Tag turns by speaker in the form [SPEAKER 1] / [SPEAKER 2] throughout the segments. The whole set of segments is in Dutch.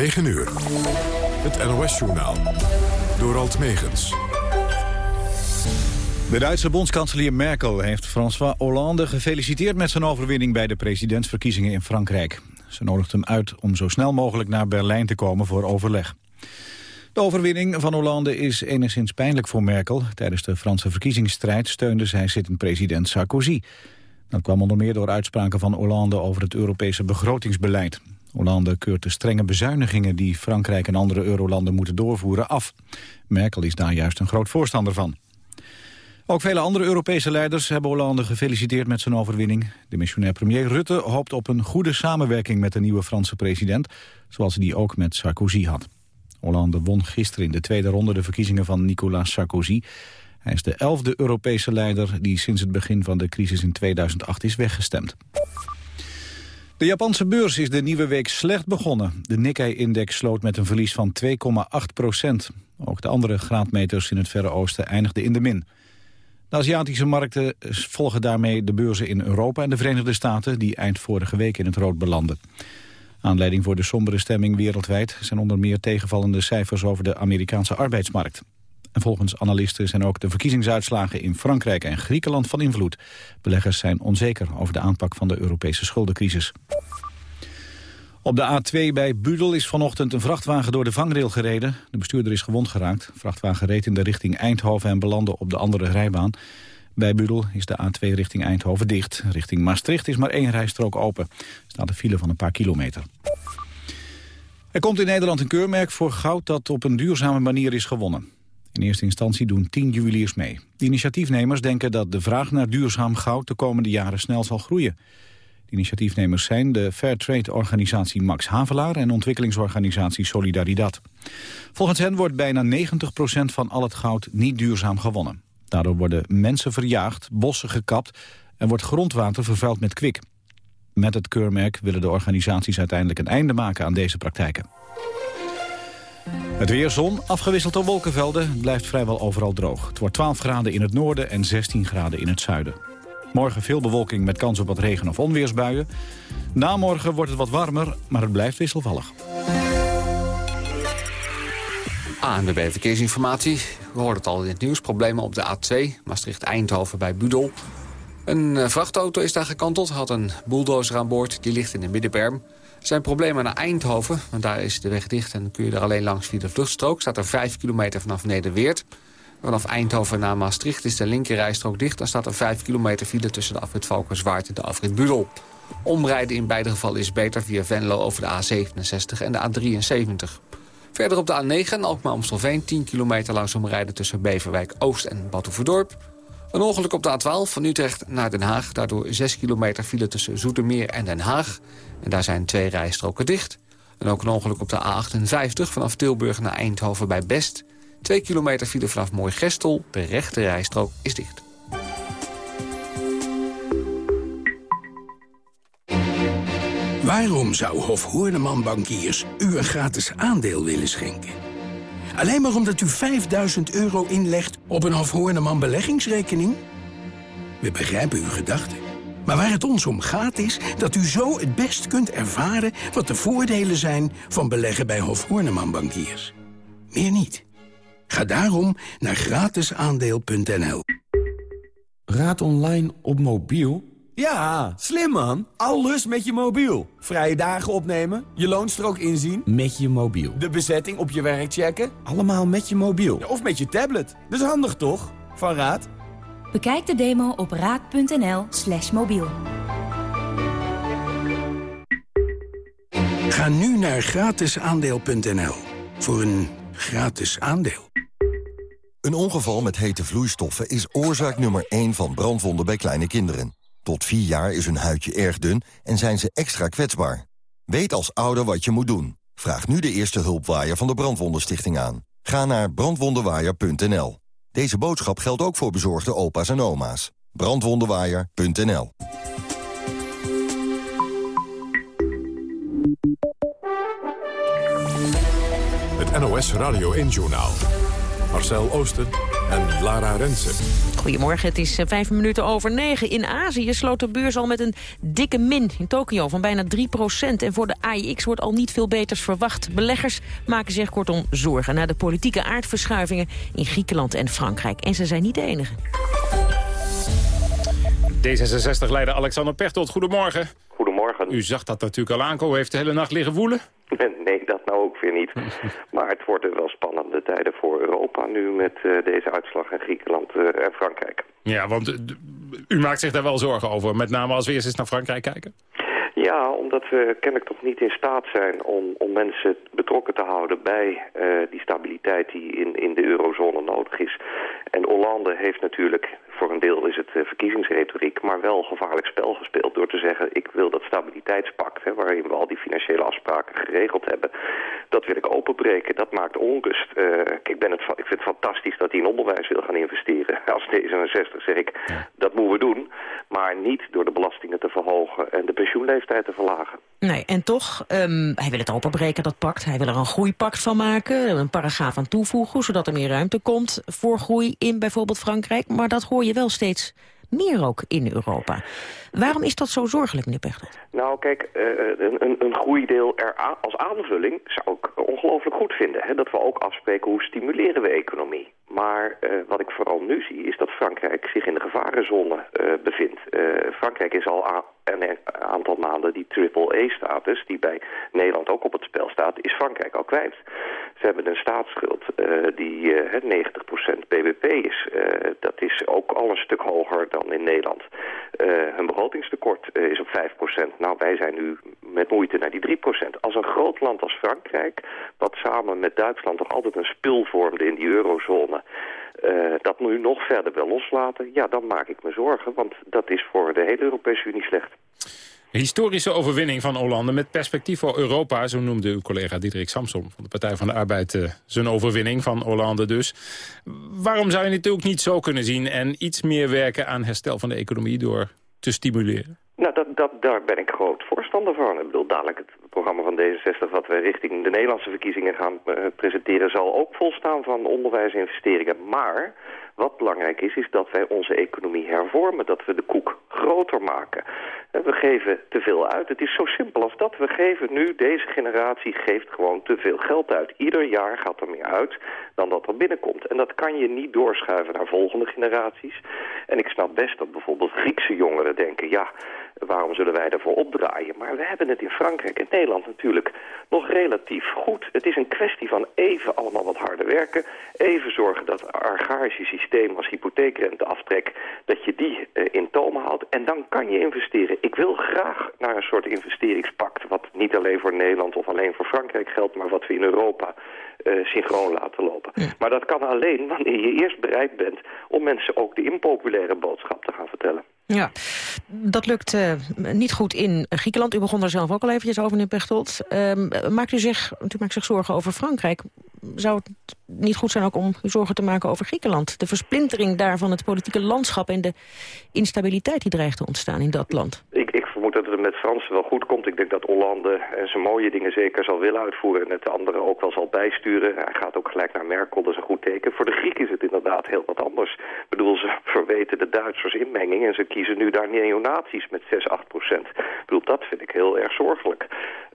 [SPEAKER 1] 9 uur. Het NOS-journaal. Door Alt Megens.
[SPEAKER 2] De Duitse bondskanselier Merkel heeft François Hollande gefeliciteerd met zijn overwinning bij de presidentsverkiezingen in Frankrijk. Ze nodigt hem uit om zo snel mogelijk naar Berlijn te komen voor overleg. De overwinning van Hollande is enigszins pijnlijk voor Merkel. Tijdens de Franse verkiezingsstrijd steunde zij zittend president Sarkozy. Dat kwam onder meer door uitspraken van Hollande over het Europese begrotingsbeleid. Hollande keurt de strenge bezuinigingen die Frankrijk en andere eurolanden moeten doorvoeren af. Merkel is daar juist een groot voorstander van. Ook vele andere Europese leiders hebben Hollande gefeliciteerd met zijn overwinning. De missionair premier Rutte hoopt op een goede samenwerking met de nieuwe Franse president, zoals hij die ook met Sarkozy had. Hollande won gisteren in de tweede ronde de verkiezingen van Nicolas Sarkozy. Hij is de elfde Europese leider die sinds het begin van de crisis in 2008 is weggestemd. De Japanse beurs is de nieuwe week slecht begonnen. De Nikkei-index sloot met een verlies van 2,8 procent. Ook de andere graadmeters in het Verre Oosten eindigden in de min. De Aziatische markten volgen daarmee de beurzen in Europa en de Verenigde Staten... die eind vorige week in het rood belanden. Aanleiding voor de sombere stemming wereldwijd... zijn onder meer tegenvallende cijfers over de Amerikaanse arbeidsmarkt. En volgens analisten zijn ook de verkiezingsuitslagen in Frankrijk en Griekenland van invloed. Beleggers zijn onzeker over de aanpak van de Europese schuldencrisis. Op de A2 bij Budel is vanochtend een vrachtwagen door de vangrail gereden. De bestuurder is gewond geraakt. De vrachtwagen reed in de richting Eindhoven en belandde op de andere rijbaan. Bij Budel is de A2 richting Eindhoven dicht. Richting Maastricht is maar één rijstrook open. Er staat een file van een paar kilometer. Er komt in Nederland een keurmerk voor goud dat op een duurzame manier is gewonnen. In eerste instantie doen tien juweliers mee. De initiatiefnemers denken dat de vraag naar duurzaam goud de komende jaren snel zal groeien. De initiatiefnemers zijn de Fairtrade-organisatie Max Havelaar en ontwikkelingsorganisatie Solidaridad. Volgens hen wordt bijna 90% van al het goud niet duurzaam gewonnen. Daardoor worden mensen verjaagd, bossen gekapt en wordt grondwater vervuild met kwik. Met het keurmerk willen de organisaties uiteindelijk een einde maken aan deze praktijken. Het weer zon, afgewisseld door wolkenvelden, blijft vrijwel overal droog. Het wordt 12 graden in het noorden en 16 graden in het zuiden. Morgen veel bewolking met kans op wat regen- of onweersbuien. Na morgen wordt het wat warmer, maar het blijft wisselvallig.
[SPEAKER 3] ANWB Verkeersinformatie. We hoorden het al in het nieuws. Problemen op de A2, Maastricht-Eindhoven bij Budel. Een eh, vrachtauto is daar gekanteld, had een bulldozer aan boord. Die ligt in de middenberm. Zijn problemen naar Eindhoven, want daar is de weg dicht... en kun je er alleen langs via de vluchtstrook. Staat er 5 kilometer vanaf Nederweert. Vanaf Eindhoven naar Maastricht is de linkerrijstrook dicht. Dan staat er 5 kilometer file tussen de afrit Valkenswaard en de afrit Budel. Omrijden in beide gevallen is beter via Venlo over de A67 en de A73. Verder op de A9 Alkmaar-Amstelveen 10 kilometer langzaam rijden tussen Beverwijk Oost en Batuverdorp. Een ongeluk op de A12 van Utrecht naar Den Haag. Daardoor 6 kilometer file tussen Zoetermeer en Den Haag. En daar zijn twee rijstroken dicht. En ook een ongeluk op de A58 vanaf Tilburg naar Eindhoven bij Best. 2 kilometer file vanaf Mooi-Gestel. De rechte rijstrook is dicht.
[SPEAKER 4] Waarom zou Hof Hoorneman Bankiers u een gratis aandeel willen schenken? Alleen maar omdat u 5000 euro inlegt op een Hof Hoorneman beleggingsrekening? We begrijpen uw gedachten. Maar waar het ons om gaat is dat u zo het best kunt ervaren... wat de voordelen zijn van beleggen bij Hof Hoorneman Bankiers. Meer niet. Ga daarom naar gratisaandeel.nl.
[SPEAKER 5] Raad online op mobiel? Ja, slim man. Alles met je mobiel. Vrije dagen opnemen, je loonstrook inzien. Met je mobiel. De bezetting op je werk checken. Allemaal met je mobiel. of met je tablet. Dat is handig toch? Van Raad.
[SPEAKER 6] Bekijk de demo op raad.nl slash mobiel.
[SPEAKER 4] Ga nu naar gratisaandeel.nl voor een gratis aandeel.
[SPEAKER 7] Een ongeval met hete vloeistoffen is oorzaak nummer 1 van brandwonden bij kleine kinderen. Tot 4 jaar is hun huidje erg dun en zijn ze extra kwetsbaar. Weet als ouder wat je moet doen. Vraag nu de eerste hulpwaaier van de Brandwondenstichting aan. Ga naar brandwondenwaaier.nl. Deze boodschap geldt ook voor bezorgde opa's en oma's. Brandwondenwaaier.nl
[SPEAKER 1] Het NOS Radio 1-journaal. Marcel Oosten en Lara Rensen.
[SPEAKER 8] Goedemorgen, het is eh, vijf minuten over negen. In Azië sloot de beurs al met een dikke min in Tokio van bijna 3% En voor de AIX wordt al niet veel beters verwacht. Beleggers maken zich kortom zorgen... naar de politieke aardverschuivingen in Griekenland en Frankrijk. En ze zijn niet de enige.
[SPEAKER 9] D66-leider Alexander Pechtold, goedemorgen.
[SPEAKER 10] Goedemorgen.
[SPEAKER 9] U zag dat natuurlijk al aankomen. Heeft de hele nacht liggen woelen?
[SPEAKER 10] Nee, dat nou ook weer niet. maar het worden wel spannende tijden voor Europa nu met uh, deze uitslag in Griekenland uh, en Frankrijk.
[SPEAKER 9] Ja, want uh, u maakt zich daar wel zorgen over. Met name als we eerst eens naar Frankrijk kijken.
[SPEAKER 10] Ja, omdat we kennelijk toch niet in staat zijn om, om mensen betrokken te houden bij die stabiliteit die in, in de eurozone nodig is. En Hollande heeft natuurlijk, voor een deel verkiezingsretoriek, maar wel gevaarlijk spel gespeeld door te zeggen ik wil dat stabiliteitspact, hè, waarin we al die financiële afspraken geregeld hebben, dat wil ik openbreken. Dat maakt onrust. Uh, ik, ben het, ik vind het fantastisch dat hij in onderwijs wil gaan investeren. Als D66 zeg ik, dat moeten we doen, maar niet door de belastingen te verhogen en de pensioenleeftijd te verlagen.
[SPEAKER 8] Nee, en toch, um, hij wil het openbreken, dat pact. Hij wil er een groeipact van maken, een paragraaf aan toevoegen... zodat er meer ruimte komt voor groei in bijvoorbeeld Frankrijk. Maar dat hoor je wel steeds meer ook in Europa. Waarom is dat zo zorgelijk, meneer Pechtold?
[SPEAKER 10] Nou, kijk, uh, een, een, een groeideel er als aanvulling zou ik ongelooflijk goed vinden. Hè? Dat we ook afspreken hoe stimuleren we economie. Maar uh, wat ik vooral nu zie is dat Frankrijk zich in de gevarenzone uh, bevindt. Frankrijk is al een aantal maanden die triple-A-status, die bij Nederland ook op het spel staat, is Frankrijk al kwijt. Ze hebben een staatsschuld die 90% BBP is. dat is ook al een stuk hoger dan in Nederland. hun begrotingstekort is op 5%. Nou, wij zijn nu met moeite naar die 3%. Als een groot land als Frankrijk, wat samen met Duitsland toch altijd een spil vormde in die eurozone... Uh, dat nu nog verder wil loslaten, ja, dan maak ik me zorgen. Want dat is voor de hele Europese Unie slecht.
[SPEAKER 9] Historische overwinning van Hollande met perspectief voor Europa. Zo noemde uw collega Diederik Samson van de Partij van de Arbeid uh, zijn overwinning van Hollande dus. Waarom zou je het ook niet zo kunnen zien en iets meer werken aan herstel van de economie door te stimuleren?
[SPEAKER 10] Nou, dat, dat, daar ben ik groot voorstander van. Ik bedoel, dadelijk het programma van D66 wat we richting de Nederlandse verkiezingen gaan uh, presenteren... zal ook volstaan van onderwijsinvesteringen. Maar wat belangrijk is, is dat wij onze economie hervormen. Dat we de koek groter maken. We geven te veel uit. Het is zo simpel als dat. We geven nu, deze generatie geeft gewoon te veel geld uit. Ieder jaar gaat er meer uit dan dat er binnenkomt. En dat kan je niet doorschuiven naar volgende generaties. En ik snap best dat bijvoorbeeld Griekse jongeren denken... ja, waarom zullen wij daarvoor opdraaien? Maar we hebben het in Frankrijk en Nederland natuurlijk nog relatief goed. Het is een kwestie van even allemaal wat harder werken. Even zorgen dat het archaïsche systeem als hypotheekrenteaftrek... dat je die uh, in toom houdt. En dan kan je investeren. Ik wil graag naar een soort investeringspact... wat niet alleen voor Nederland of alleen voor Frankrijk geldt... maar wat we in Europa uh, synchroon laten lopen. Ja. Maar dat kan alleen wanneer je eerst bereid bent... om mensen ook de impopulaire boodschap te gaan vertellen.
[SPEAKER 8] Ja, dat lukt uh, niet goed in Griekenland. U begon er zelf ook al eventjes over, meneer Pechtold. Uh, maakt u zich, u maakt zich zorgen over Frankrijk. Zou het niet goed zijn ook om u zorgen te maken over Griekenland? De versplintering daar van het politieke landschap... en de instabiliteit die dreigt te ontstaan in dat land.
[SPEAKER 10] Ik vermoed dat het met Fransen wel goed komt. Ik denk dat Hollande zijn mooie dingen zeker zal willen uitvoeren... en het de anderen ook wel zal bijsturen. Hij gaat ook gelijk naar Merkel, dat is een goed teken. Voor de Grieken is het inderdaad heel wat anders. Ik bedoel, ze verweten de Duitsers inmenging... en ze kiezen nu daar neonazies met 6, 8 procent. Ik bedoel, dat vind ik heel erg zorgelijk.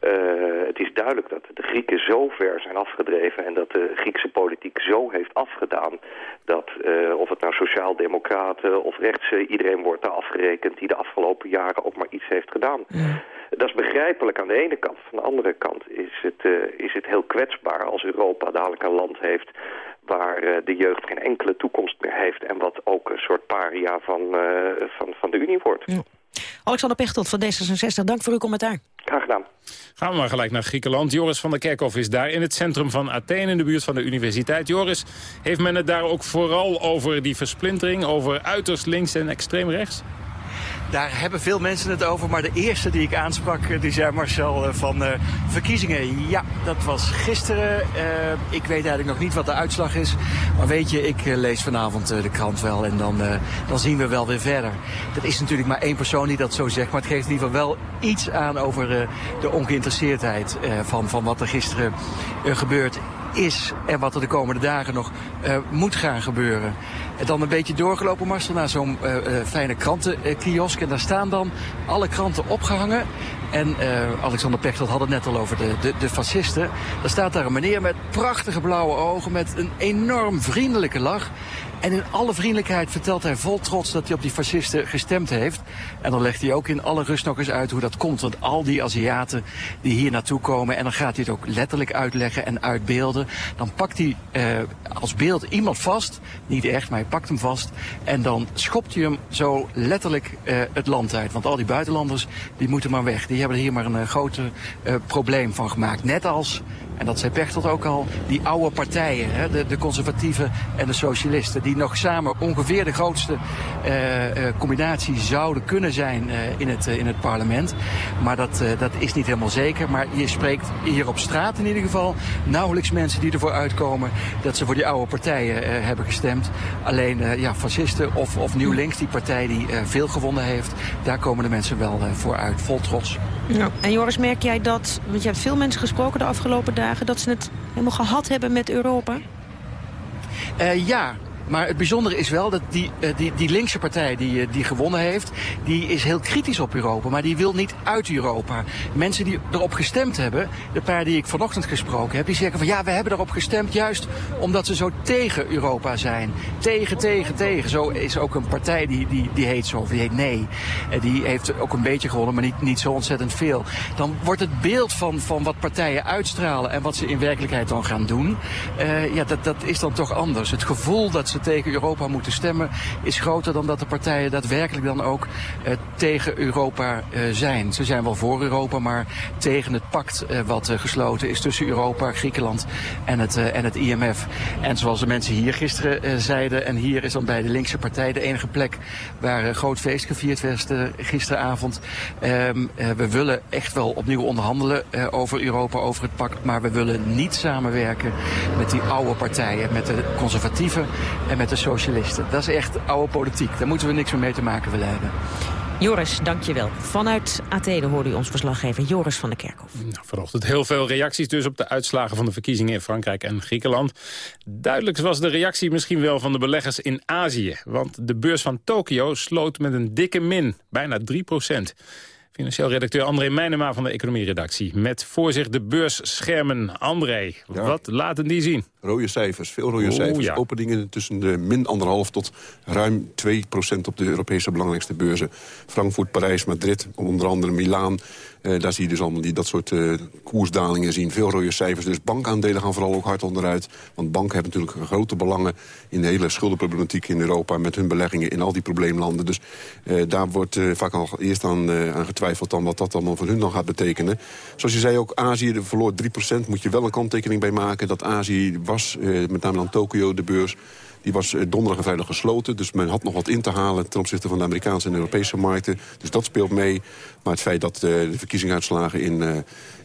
[SPEAKER 10] Uh, het is duidelijk dat de Grieken zo ver zijn afgedreven... en dat de Griekse politiek zo heeft afgedaan... dat uh, of het nou sociaal-democraten of rechtse... iedereen wordt daar afgerekend die de afgelopen jaren ook maar iets heeft gedaan. Ja. Dat is begrijpelijk aan de ene kant. Van de andere kant is het, uh, is het heel kwetsbaar als Europa dadelijk een land heeft waar uh, de jeugd geen enkele toekomst meer heeft... en wat ook een soort paria van, uh, van, van de Unie wordt. Ja.
[SPEAKER 8] Alexander Pechtold van D66, dank voor uw commentaar.
[SPEAKER 10] Graag gedaan.
[SPEAKER 9] Gaan we maar gelijk naar Griekenland. Joris van der Kerkhof is daar in het centrum van Athene, in de buurt van de universiteit. Joris, heeft men het daar ook vooral over die versplintering, over uiterst links en extreem rechts?
[SPEAKER 11] Daar hebben veel mensen het over, maar de eerste die ik aansprak, die zei Marcel van uh, verkiezingen. Ja, dat was gisteren. Ik weet eigenlijk nog niet wat de uitslag is. Maar weet je, ik lees vanavond de krant wel en dan, dan zien we wel weer verder. Dat is natuurlijk maar één persoon die dat zo zegt, maar het geeft in ieder geval wel iets aan over de ongeïnteresseerdheid van, van wat er gisteren gebeurt is en wat er de komende dagen nog uh, moet gaan gebeuren. En dan een beetje doorgelopen, Marcel, naar zo'n uh, fijne krantenkiosk. En daar staan dan alle kranten opgehangen. En Alexander Pechtold had het net al over de, de, de fascisten. Daar staat daar een meneer met prachtige blauwe ogen, met een enorm vriendelijke lach. En in alle vriendelijkheid vertelt hij vol trots dat hij op die fascisten gestemd heeft. En dan legt hij ook in alle rust nog eens uit hoe dat komt. Want al die Aziaten die hier naartoe komen... en dan gaat hij het ook letterlijk uitleggen en uitbeelden. Dan pakt hij eh, als beeld iemand vast. Niet echt, maar hij pakt hem vast. En dan schopt hij hem zo letterlijk eh, het land uit. Want al die buitenlanders die moeten maar weg. Die hebben er hier maar een uh, groot uh, probleem van gemaakt. Net als en dat zei Pechtold ook al, die oude partijen, hè, de, de conservatieven en de socialisten, die nog samen ongeveer de grootste uh, combinatie zouden kunnen zijn uh, in, het, in het parlement. Maar dat, dat is niet helemaal zeker. Maar je spreekt hier op straat in ieder geval nauwelijks mensen die ervoor uitkomen dat ze voor die oude partijen hebben gestemd. Alleen ja, fascisten of, of Nieuw Links, die partij die veel gewonnen heeft, daar komen de mensen wel voor uit, vol trots.
[SPEAKER 8] Ja. En Joris, merk jij dat, want je hebt veel mensen gesproken de afgelopen dagen... dat ze het helemaal gehad hebben met Europa?
[SPEAKER 11] Uh, ja, maar het bijzondere is wel dat die, uh, die, die linkse partij die, uh, die gewonnen heeft... die is heel kritisch op Europa, maar die wil niet uit Europa. Mensen die erop gestemd hebben, de paar die ik vanochtend gesproken heb... die zeggen van ja, we hebben erop gestemd juist omdat ze zo tegen Europa zijn. Tegen, tegen, tegen. Zo is ook een partij die, die, die heet zo, die heet Nee. Uh, die heeft ook een beetje gewonnen, maar niet, niet zo ontzettend veel. Dan wordt het beeld van, van wat partijen uitstralen en wat ze in werkelijkheid dan gaan doen... ja, dat, dat is dan toch anders. Het gevoel dat ze tegen Europa moeten stemmen... is groter dan dat de partijen daadwerkelijk dan ook uh, tegen Europa uh, zijn. Ze zijn wel voor Europa, maar tegen het pact uh, wat gesloten is tussen Europa, Griekenland en het, en het IMF. En zoals de mensen hier gisteren zeiden, en hier is dan bij de linkse partij de enige plek waar groot feest gevierd werd gisteravond. Um, we willen echt wel opnieuw onderhandelen over Europa, over het pact, maar we willen niet samenwerken met die oude partijen, met de conservatieven en met de socialisten. Dat is echt oude politiek. Daar moeten we niks meer mee te maken willen hebben.
[SPEAKER 8] Joris, dankjewel. Vanuit Athene hoorde u ons verslaggever Joris van der Kerkhof.
[SPEAKER 9] Nou, vanochtend heel veel reacties dus op de uitslagen van de verkiezingen in Frankrijk en Griekenland. Duidelijk was de reactie misschien wel van de beleggers in Azië. Want de beurs van Tokio sloot met een dikke min, bijna 3 procent. Financieel redacteur André Meijnema van de economieredactie. Met voor zich de beursschermen. André, wat laten die zien?
[SPEAKER 12] Rode cijfers, veel rode cijfers. Openingen tussen de min anderhalf tot ruim 2 procent op de Europese belangrijkste beurzen. Frankfurt, Parijs, Madrid, onder andere Milaan. Uh, daar zie je dus allemaal die, dat soort uh, koersdalingen zien. Veel rode cijfers. Dus bankaandelen gaan vooral ook hard onderuit. Want banken hebben natuurlijk grote belangen in de hele schuldenproblematiek in Europa... met hun beleggingen in al die probleemlanden. Dus uh, daar wordt vaak al eerst aan, aan getwijfeld dan wat dat dan voor hun dan gaat betekenen. Zoals je zei ook, Azië verloor 3% Moet je wel een kanttekening bij maken dat Azië was, met name dan Tokio, de beurs die was eh, donderdag en gesloten. Dus men had nog wat in te halen ten opzichte van de Amerikaanse en Europese markten. Dus dat speelt mee. Maar het feit dat uh, de verkiezingsuitslagen in, uh,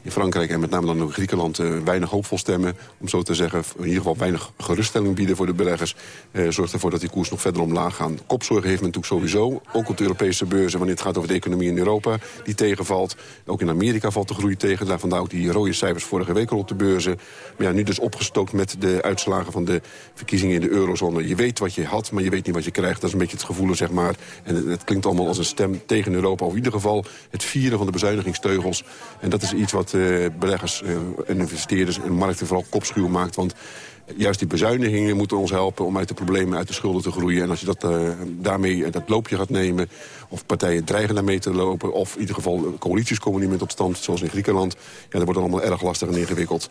[SPEAKER 12] in Frankrijk... en met name dan ook Griekenland weinig hoopvol stemmen... om zo te zeggen, in ieder geval weinig geruststelling bieden voor de beleggers... zorgt ervoor dat die koers nog verder omlaag gaan. Kopzorgen heeft men natuurlijk sowieso, ook op de Europese beurzen... wanneer het gaat over de economie in Europa, die tegenvalt. Ook in Amerika valt de groei tegen. Daar vandaar ook die rode cijfers vorige week al op de beurzen. Maar ja, nu dus opgestookt met de uitslagen van de verkiezingen in de eurozone. Je weet wat je had, maar je weet niet wat je krijgt. Dat is een beetje het gevoel, zeg maar. En het, klinkt allemaal als een stem tegen Europa. Of in ieder geval het vieren van de bezuinigingsteugels. En dat is iets wat uh, beleggers uh, en investeerders en markten vooral kopschuw maakt. Want juist die bezuinigingen moeten ons helpen om uit de problemen, uit de schulden te groeien. En als je dat, uh, daarmee dat loopje gaat nemen, of partijen dreigen daarmee te lopen... of in ieder geval coalities komen niet meer tot stand, zoals in Griekenland... ja, dat wordt allemaal erg lastig en ingewikkeld.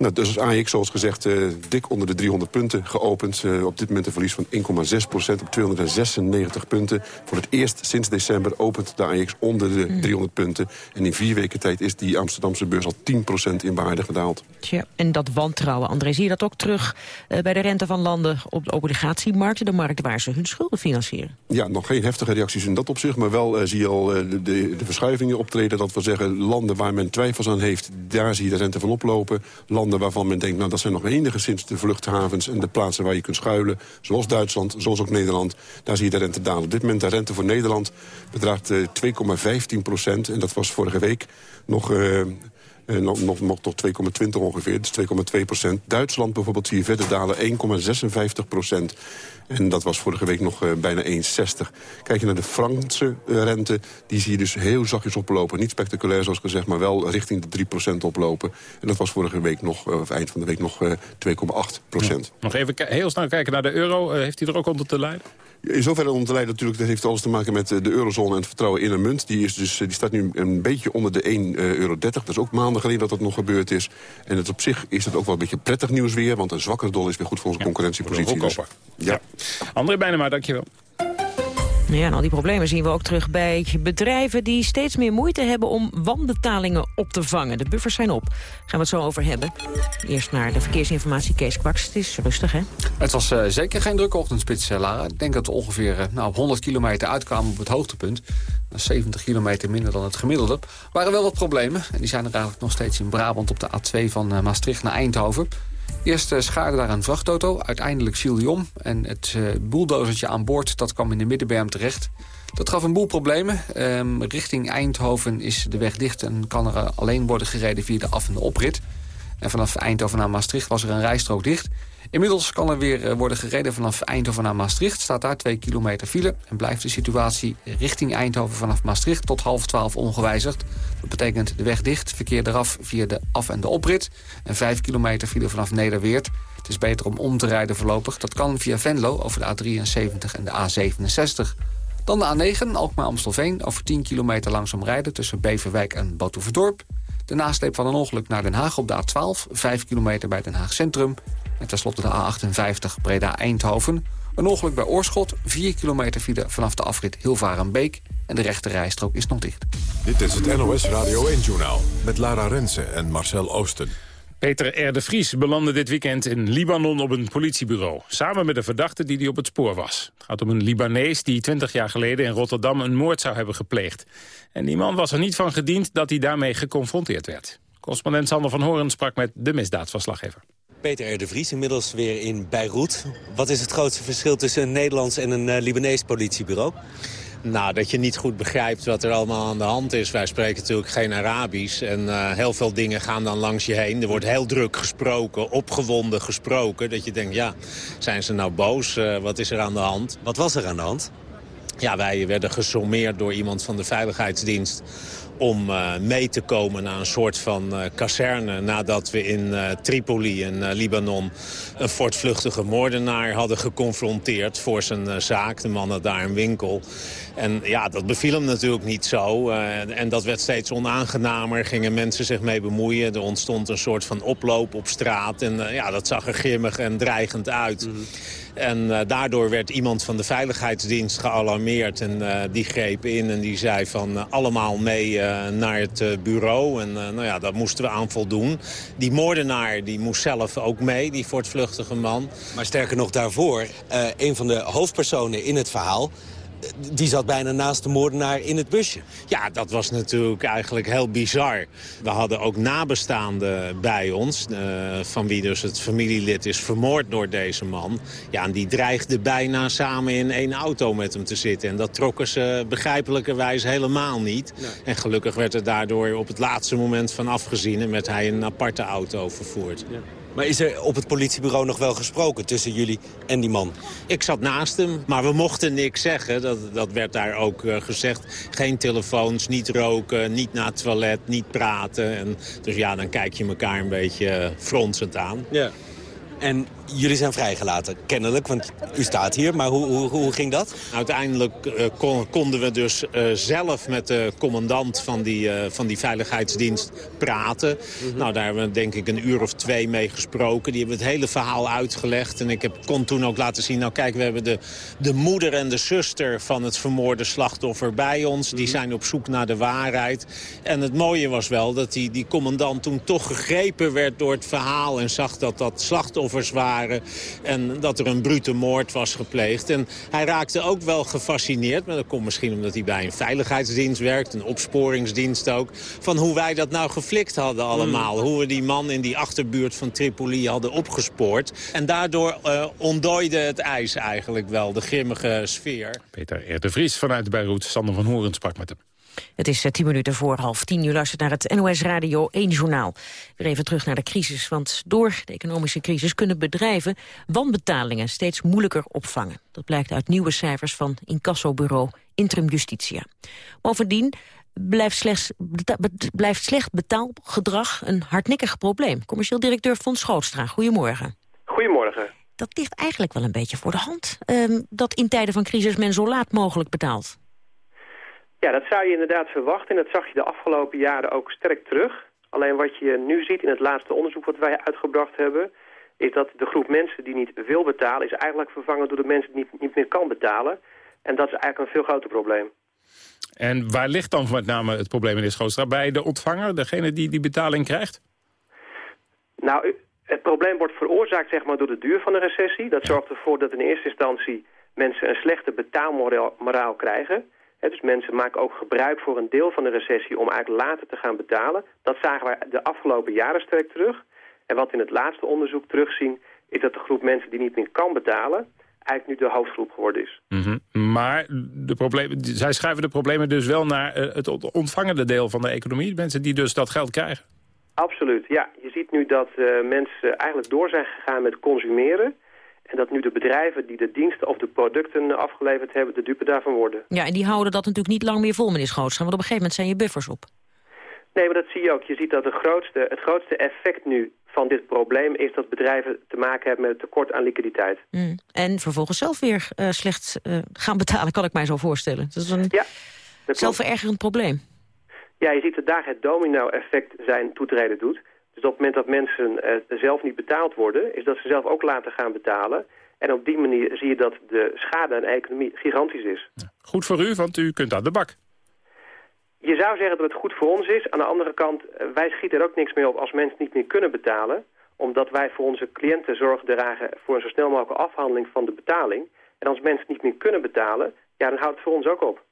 [SPEAKER 12] Nou, dus AX, zoals gezegd, uh, dik onder de 300 punten geopend. Uh, op dit moment een verlies van 1,6 procent op 296 punten. Voor het eerst sinds december opent de AX onder de 300 mm. punten. En in vier weken tijd is die Amsterdamse beurs al 10 procent in waarde gedaald.
[SPEAKER 8] Tja, en dat wantrouwen, André, zie je dat ook terug uh, bij de rente van landen op de obligatiemarkt, de markt waar ze hun schulden financieren?
[SPEAKER 12] Ja, nog geen heftige reacties in dat opzicht, maar wel zie je al de, de, de, verschuivingen optreden. Dat wil zeggen, landen waar men twijfels aan heeft, daar zie je de rente van oplopen. Landen waarvan men denkt... nou, dat zijn nog enigszins de vluchthavens en de plaatsen waar je kunt schuilen. Zoals Duitsland, zoals ook Nederland. Daar zie je de rente dalen. Op dit moment de rente voor Nederland bedraagt eh, 2,15 procent. En dat was vorige week nog... Uh, nog, nog, nog tot 2,20 ongeveer, dus 2,2 procent. Duitsland bijvoorbeeld zie je verder dalen 1,56 procent. En dat was vorige week nog uh, bijna 1,60. Kijk je naar de Franse uh, rente, die zie je dus heel zachtjes oplopen. Niet spectaculair zoals gezegd, maar wel richting de 3% oplopen. En dat was vorige week nog, of eind van de week nog 2,8%. Ja.
[SPEAKER 9] Nog even heel snel kijken naar de euro. heeft hij er ook onder te lijden?
[SPEAKER 12] In zoverre onder te leiden natuurlijk, dat heeft alles te maken met de eurozone en het vertrouwen in een munt. Die, is dus, die staat nu een beetje onder de 1,30 euro. Dat is ook maanden geleden dat dat nog gebeurd is. En het op zich is het ook wel een beetje prettig nieuws weer, want een zwakkere dollar is weer goed voor onze ja, concurrentiepositie.
[SPEAKER 9] Dus, ja. ja. André Bijnema, dankjewel.
[SPEAKER 8] Ja, en al die problemen zien we ook terug bij bedrijven die steeds meer moeite hebben om wanbetalingen op te vangen. De buffers zijn op. Gaan we het zo over hebben. Eerst naar de verkeersinformatie Kees Kwaks. Het is rustig, hè?
[SPEAKER 3] Het was uh, zeker geen drukke ochtendspits, uh, Lara. Ik denk dat we ongeveer uh, nou, op 100 kilometer uitkwamen op het hoogtepunt. 70 kilometer minder dan het gemiddelde. Waren wel wat problemen. En die zijn er eigenlijk nog steeds in Brabant op de A2 van Maastricht naar Eindhoven. Eerst uh, schaarde daar een vrachtauto. Uiteindelijk viel die om. En het uh, bulldozertje aan boord dat kwam in de middenberm terecht. Dat gaf een boel problemen. Um, richting Eindhoven is de weg dicht en kan er alleen worden gereden via de af- en de oprit. En vanaf Eindhoven naar Maastricht was er een rijstrook dicht. Inmiddels kan er weer eh, worden gereden vanaf Eindhoven naar Maastricht. Staat daar 2 kilometer file. En blijft de situatie richting Eindhoven vanaf Maastricht tot half 12 ongewijzigd. Dat betekent de weg dicht, verkeer eraf via de af- en de oprit. En 5 kilometer file vanaf Nederweert. Het is beter om om te rijden voorlopig. Dat kan via Venlo over de A73 en de A67. Dan de A9, Alkmaar-Amstelveen, over 10 kilometer langzaam rijden... tussen Beverwijk en Batuverdorp. De nasleep van een ongeluk naar Den Haag op de A12, 5 kilometer bij Den Haag Centrum. En tenslotte de A58 Breda-Eindhoven. Een ongeluk bij Oorschot, 4 kilometer file vanaf de afrit Hilvarenbeek. En de rechte rijstrook is nog dicht.
[SPEAKER 1] Dit is het NOS Radio 1-journaal met Lara Rensen en Marcel Oosten.
[SPEAKER 9] Peter R. de Vries belandde dit weekend in Libanon op een politiebureau. Samen met een verdachte die hij op het spoor was. Het gaat om een Libanees die 20 jaar geleden in Rotterdam een moord zou hebben gepleegd. En die man was er niet van gediend dat hij daarmee geconfronteerd werd. Correspondent Sander van Horen sprak met de misdaadverslaggever.
[SPEAKER 13] Peter R. de Vries, inmiddels weer in Beirut. Wat is het grootste verschil tussen een Nederlands en een uh, Libanees politiebureau?
[SPEAKER 14] Nou, dat je niet goed begrijpt wat er allemaal aan de hand is. Wij spreken natuurlijk geen Arabisch en uh, heel veel dingen gaan dan langs je heen. Er wordt heel druk gesproken, opgewonden gesproken. Dat je denkt, ja, zijn ze nou boos? Uh, wat is er aan de hand?
[SPEAKER 13] Wat was er aan de hand?
[SPEAKER 14] Ja, wij werden gesommeerd door iemand van de Veiligheidsdienst om uh, mee te komen naar een soort van uh, kazerne... nadat we in uh, Tripoli in Libanon een voortvluchtige moordenaar hadden geconfronteerd... voor zijn zaak. De man had daar een winkel. En ja, dat beviel hem natuurlijk niet zo. en dat werd steeds onaangenamer. Gingen mensen zich mee bemoeien. Er ontstond een soort van oploop op straat. En ja, dat zag er grimmig en dreigend uit. -hmm. En uh, daardoor werd iemand van de Veiligheidsdienst gealarmeerd. En uh, die greep in en die zei van uh, allemaal mee naar het bureau. En nou ja, daar moesten we aan voldoen. Die moordenaar die moest zelf ook mee, die voortvluchtige man.
[SPEAKER 13] Maar sterker nog daarvoor, een van de hoofdpersonen in het verhaal die zat bijna naast de moordenaar in het busje.
[SPEAKER 14] Ja, dat was natuurlijk eigenlijk heel bizar. We hadden ook nabestaanden bij ons... Uh, van wie dus het familielid is vermoord door deze man. Ja, en die dreigden bijna samen in één auto met hem te zitten. En dat trokken ze begrijpelijkerwijs helemaal niet. Nee. En gelukkig werd er daardoor op het laatste moment van afgezien... en werd hij een aparte auto vervoerd. Ja.
[SPEAKER 13] Maar is er op het politiebureau nog wel gesproken tussen jullie en die man?
[SPEAKER 14] Ik zat naast hem, maar we mochten niks zeggen. Dat, dat werd daar ook uh, gezegd. Geen telefoons, niet roken, niet naar het toilet, niet praten. En, dus ja, dan kijk je elkaar een beetje uh, fronsend aan.
[SPEAKER 13] Ja. En jullie zijn vrijgelaten, kennelijk, want u staat hier. Maar hoe, hoe, hoe ging dat?
[SPEAKER 14] Uiteindelijk uh, kon, konden we dus uh, zelf met de commandant van die, uh, van die veiligheidsdienst praten. Mm -hmm. Nou, daar hebben we denk ik een uur of twee mee gesproken. Die hebben het hele verhaal uitgelegd. En ik heb, kon toen ook laten zien, nou kijk, we hebben de, de moeder en de zuster van het vermoorde slachtoffer bij ons. Die mm -hmm. zijn op zoek naar de waarheid. En het mooie was wel dat die, die commandant toen toch gegrepen werd door het verhaal. En zag dat dat slachtoffers waren en dat er een brute moord was gepleegd. En hij raakte ook wel gefascineerd, maar dat komt misschien omdat hij bij een veiligheidsdienst werkt, een opsporingsdienst ook, van hoe wij dat nou geflikt hadden allemaal. Mm. Hoe we die man in die achterbuurt van Tripoli hadden opgespoord. En daardoor uh, ontdooide het ijs eigenlijk wel, de grimmige sfeer.
[SPEAKER 9] Peter R. de Vries vanuit Beirut, Sander van Horen sprak met hem.
[SPEAKER 8] Het is eh, tien minuten voor half tien. U luistert naar het NOS Radio 1 Journaal. Weer even terug naar de crisis, want door de economische crisis... kunnen bedrijven wanbetalingen steeds moeilijker opvangen. Dat blijkt uit nieuwe cijfers van incassobureau Interim Justitia. Bovendien blijft, slechts, blijft slecht betaalgedrag een hardnekkig probleem. Commercieel directeur Fons Schootstra, goedemorgen.
[SPEAKER 15] Goedemorgen.
[SPEAKER 8] Dat ligt eigenlijk wel een beetje voor de hand, um, dat in tijden van crisis men zo laat mogelijk betaalt.
[SPEAKER 15] Ja, dat zou je inderdaad verwachten en dat zag je de afgelopen jaren ook sterk terug. Alleen wat je nu ziet in het laatste onderzoek wat wij uitgebracht hebben... is dat de groep mensen die niet wil betalen... is eigenlijk vervangen door de mensen die niet, niet meer kan betalen. En dat is eigenlijk een veel groter probleem.
[SPEAKER 9] En waar ligt dan met name het probleem in de schoolstraat? Bij de ontvanger, degene die die betaling krijgt?
[SPEAKER 15] Nou, het probleem wordt veroorzaakt zeg maar, door de duur van de recessie. Dat zorgt ervoor dat in eerste instantie mensen een slechte betaalmoraal krijgen dus mensen maken ook gebruik voor een deel van de recessie om eigenlijk later te gaan betalen. Dat zagen wij de afgelopen jaren sterk terug. En wat we in het laatste onderzoek terugzien is dat de groep mensen die niet meer kan betalen eigenlijk nu de hoofdgroep geworden is.
[SPEAKER 9] Mhm. Maar de problemen, zij schuiven de problemen dus wel naar uh, het ontvangende deel van de economie. Mensen die dus dat geld krijgen.
[SPEAKER 15] Absoluut, ja. Je ziet nu dat uh, mensen eigenlijk door zijn gegaan met consumeren. En dat nu de bedrijven die de diensten of de producten afgeleverd hebben... de dupe daarvan worden.
[SPEAKER 8] Ja, en die houden dat natuurlijk niet lang meer vol, meneer Schootstra. Want op een gegeven moment zijn je buffers op.
[SPEAKER 15] Nee, maar dat zie je ook. Je ziet dat de grootste, het grootste effect nu van dit probleem... is dat bedrijven te maken hebben met een tekort aan liquiditeit.
[SPEAKER 8] Mm. En vervolgens zelf weer uh, slecht uh, gaan betalen, kan ik mij zo voorstellen. Dat is een ja, zelfverergerend probleem.
[SPEAKER 15] Ja, je ziet dat daar het domino-effect zijn toetreden doet. Dus op het moment dat mensen uh, zelf niet betaald worden... is dat ze zelf ook laten gaan betalen. En op die manier zie je dat de schade aan de economie gigantisch is.
[SPEAKER 9] Goed voor u, want u kunt aan de bak.
[SPEAKER 15] Je zou zeggen dat het goed voor ons is. Aan de andere kant, uh, wij schieten er ook niks mee op als mensen niet meer kunnen betalen. Omdat wij voor onze cliënten zorg dragen voor een zo snel mogelijke afhandeling van de betaling. En als mensen niet meer kunnen betalen, ja, dan houdt het voor ons ook op.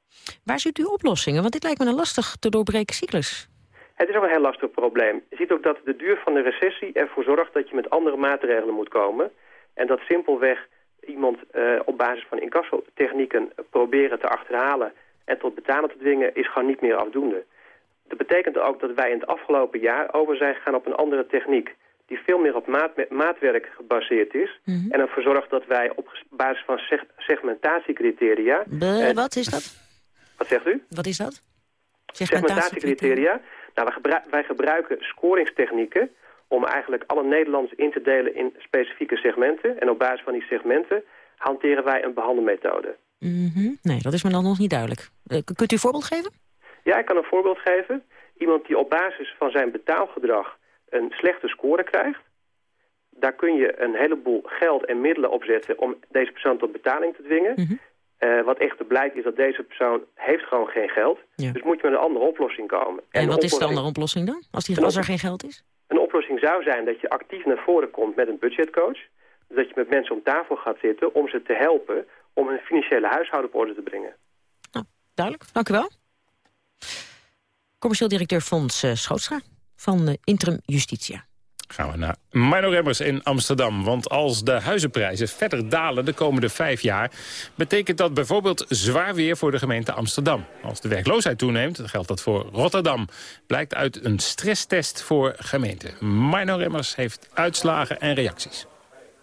[SPEAKER 8] Waar ziet u oplossingen? Want dit lijkt me een lastig te doorbreken cyclus.
[SPEAKER 15] Het is ook een heel lastig probleem. Je ziet ook dat de duur van de recessie ervoor zorgt dat je met andere maatregelen moet komen. En dat simpelweg iemand uh, op basis van incassotechnieken proberen te achterhalen en tot betalen te dwingen is gewoon niet meer afdoende. Dat betekent ook dat wij in het afgelopen jaar over zijn gegaan op een andere techniek die veel meer op maat, maatwerk gebaseerd is. Mhm. En ervoor zorgt dat wij op basis van segmentatiecriteria...
[SPEAKER 8] Uh, wat is dat?
[SPEAKER 15] Wat zegt u?
[SPEAKER 8] Wat is dat?
[SPEAKER 15] Segmentatiecriteria. Nou, wij, wij gebruiken scoringstechnieken om eigenlijk alle Nederlanders in te delen in specifieke segmenten. En op basis van die segmenten hanteren wij een behandelmethode.
[SPEAKER 8] Mm Nee, dat is me dan nog niet duidelijk. Uh, kunt u een voorbeeld geven?
[SPEAKER 15] Ja, ik kan een voorbeeld geven. Iemand die op basis van zijn betaalgedrag een slechte score krijgt... daar kun je een heleboel geld en middelen op zetten om deze persoon tot betaling te dwingen. Mm uh, wat echter blijkt is dat deze persoon heeft gewoon geen geld. Dus moet je met een andere oplossing komen.
[SPEAKER 8] En, wat is de andere oplossing dan, als, die, als er geen geld is?
[SPEAKER 15] Een oplossing zou zijn dat je actief naar voren komt met een budgetcoach. Dat je met mensen om tafel gaat zitten om ze te helpen om hun financiële huishouden op orde te brengen.
[SPEAKER 8] Nou, duidelijk. Dank u wel. Commercieel directeur Fons uh, Schootstra van uh, Interim Justitia.
[SPEAKER 9] Gaan we naar Mino Remmers in Amsterdam. Want als de huizenprijzen verder dalen de komende vijf jaar... betekent dat bijvoorbeeld zwaar weer voor de gemeente Amsterdam. Als de werkloosheid toeneemt, geldt dat voor Rotterdam. Blijkt uit een stresstest voor gemeenten. Remmers heeft uitslagen en reacties.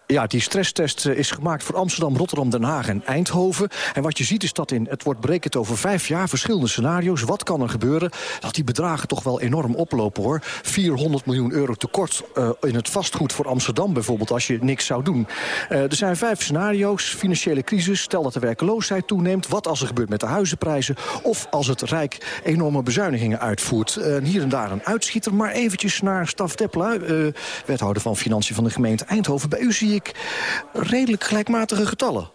[SPEAKER 16] Ja, die stresstest eh, is gemaakt voor Amsterdam, Rotterdam, Den Haag en Eindhoven. En wat je ziet is dat in, het wordt berekend over vijf jaar, verschillende scenario's. Wat kan er gebeuren? Dat die bedragen toch wel enorm oplopen hoor. 400 miljoen euro tekort uh, in het vastgoed voor Amsterdam bijvoorbeeld, als je niks zou doen. Uh, er zijn vijf scenario's. Financiële crisis, stel dat de werkloosheid toeneemt. Wat als er gebeurt met de huizenprijzen? Of als het Rijk enorme bezuinigingen uitvoert. Hier en daar een uitschieter. Maar eventjes naar Staf Deppela, wethouder van Financiën van de gemeente Eindhoven. Bij u zie redelijk gelijkmatige getallen.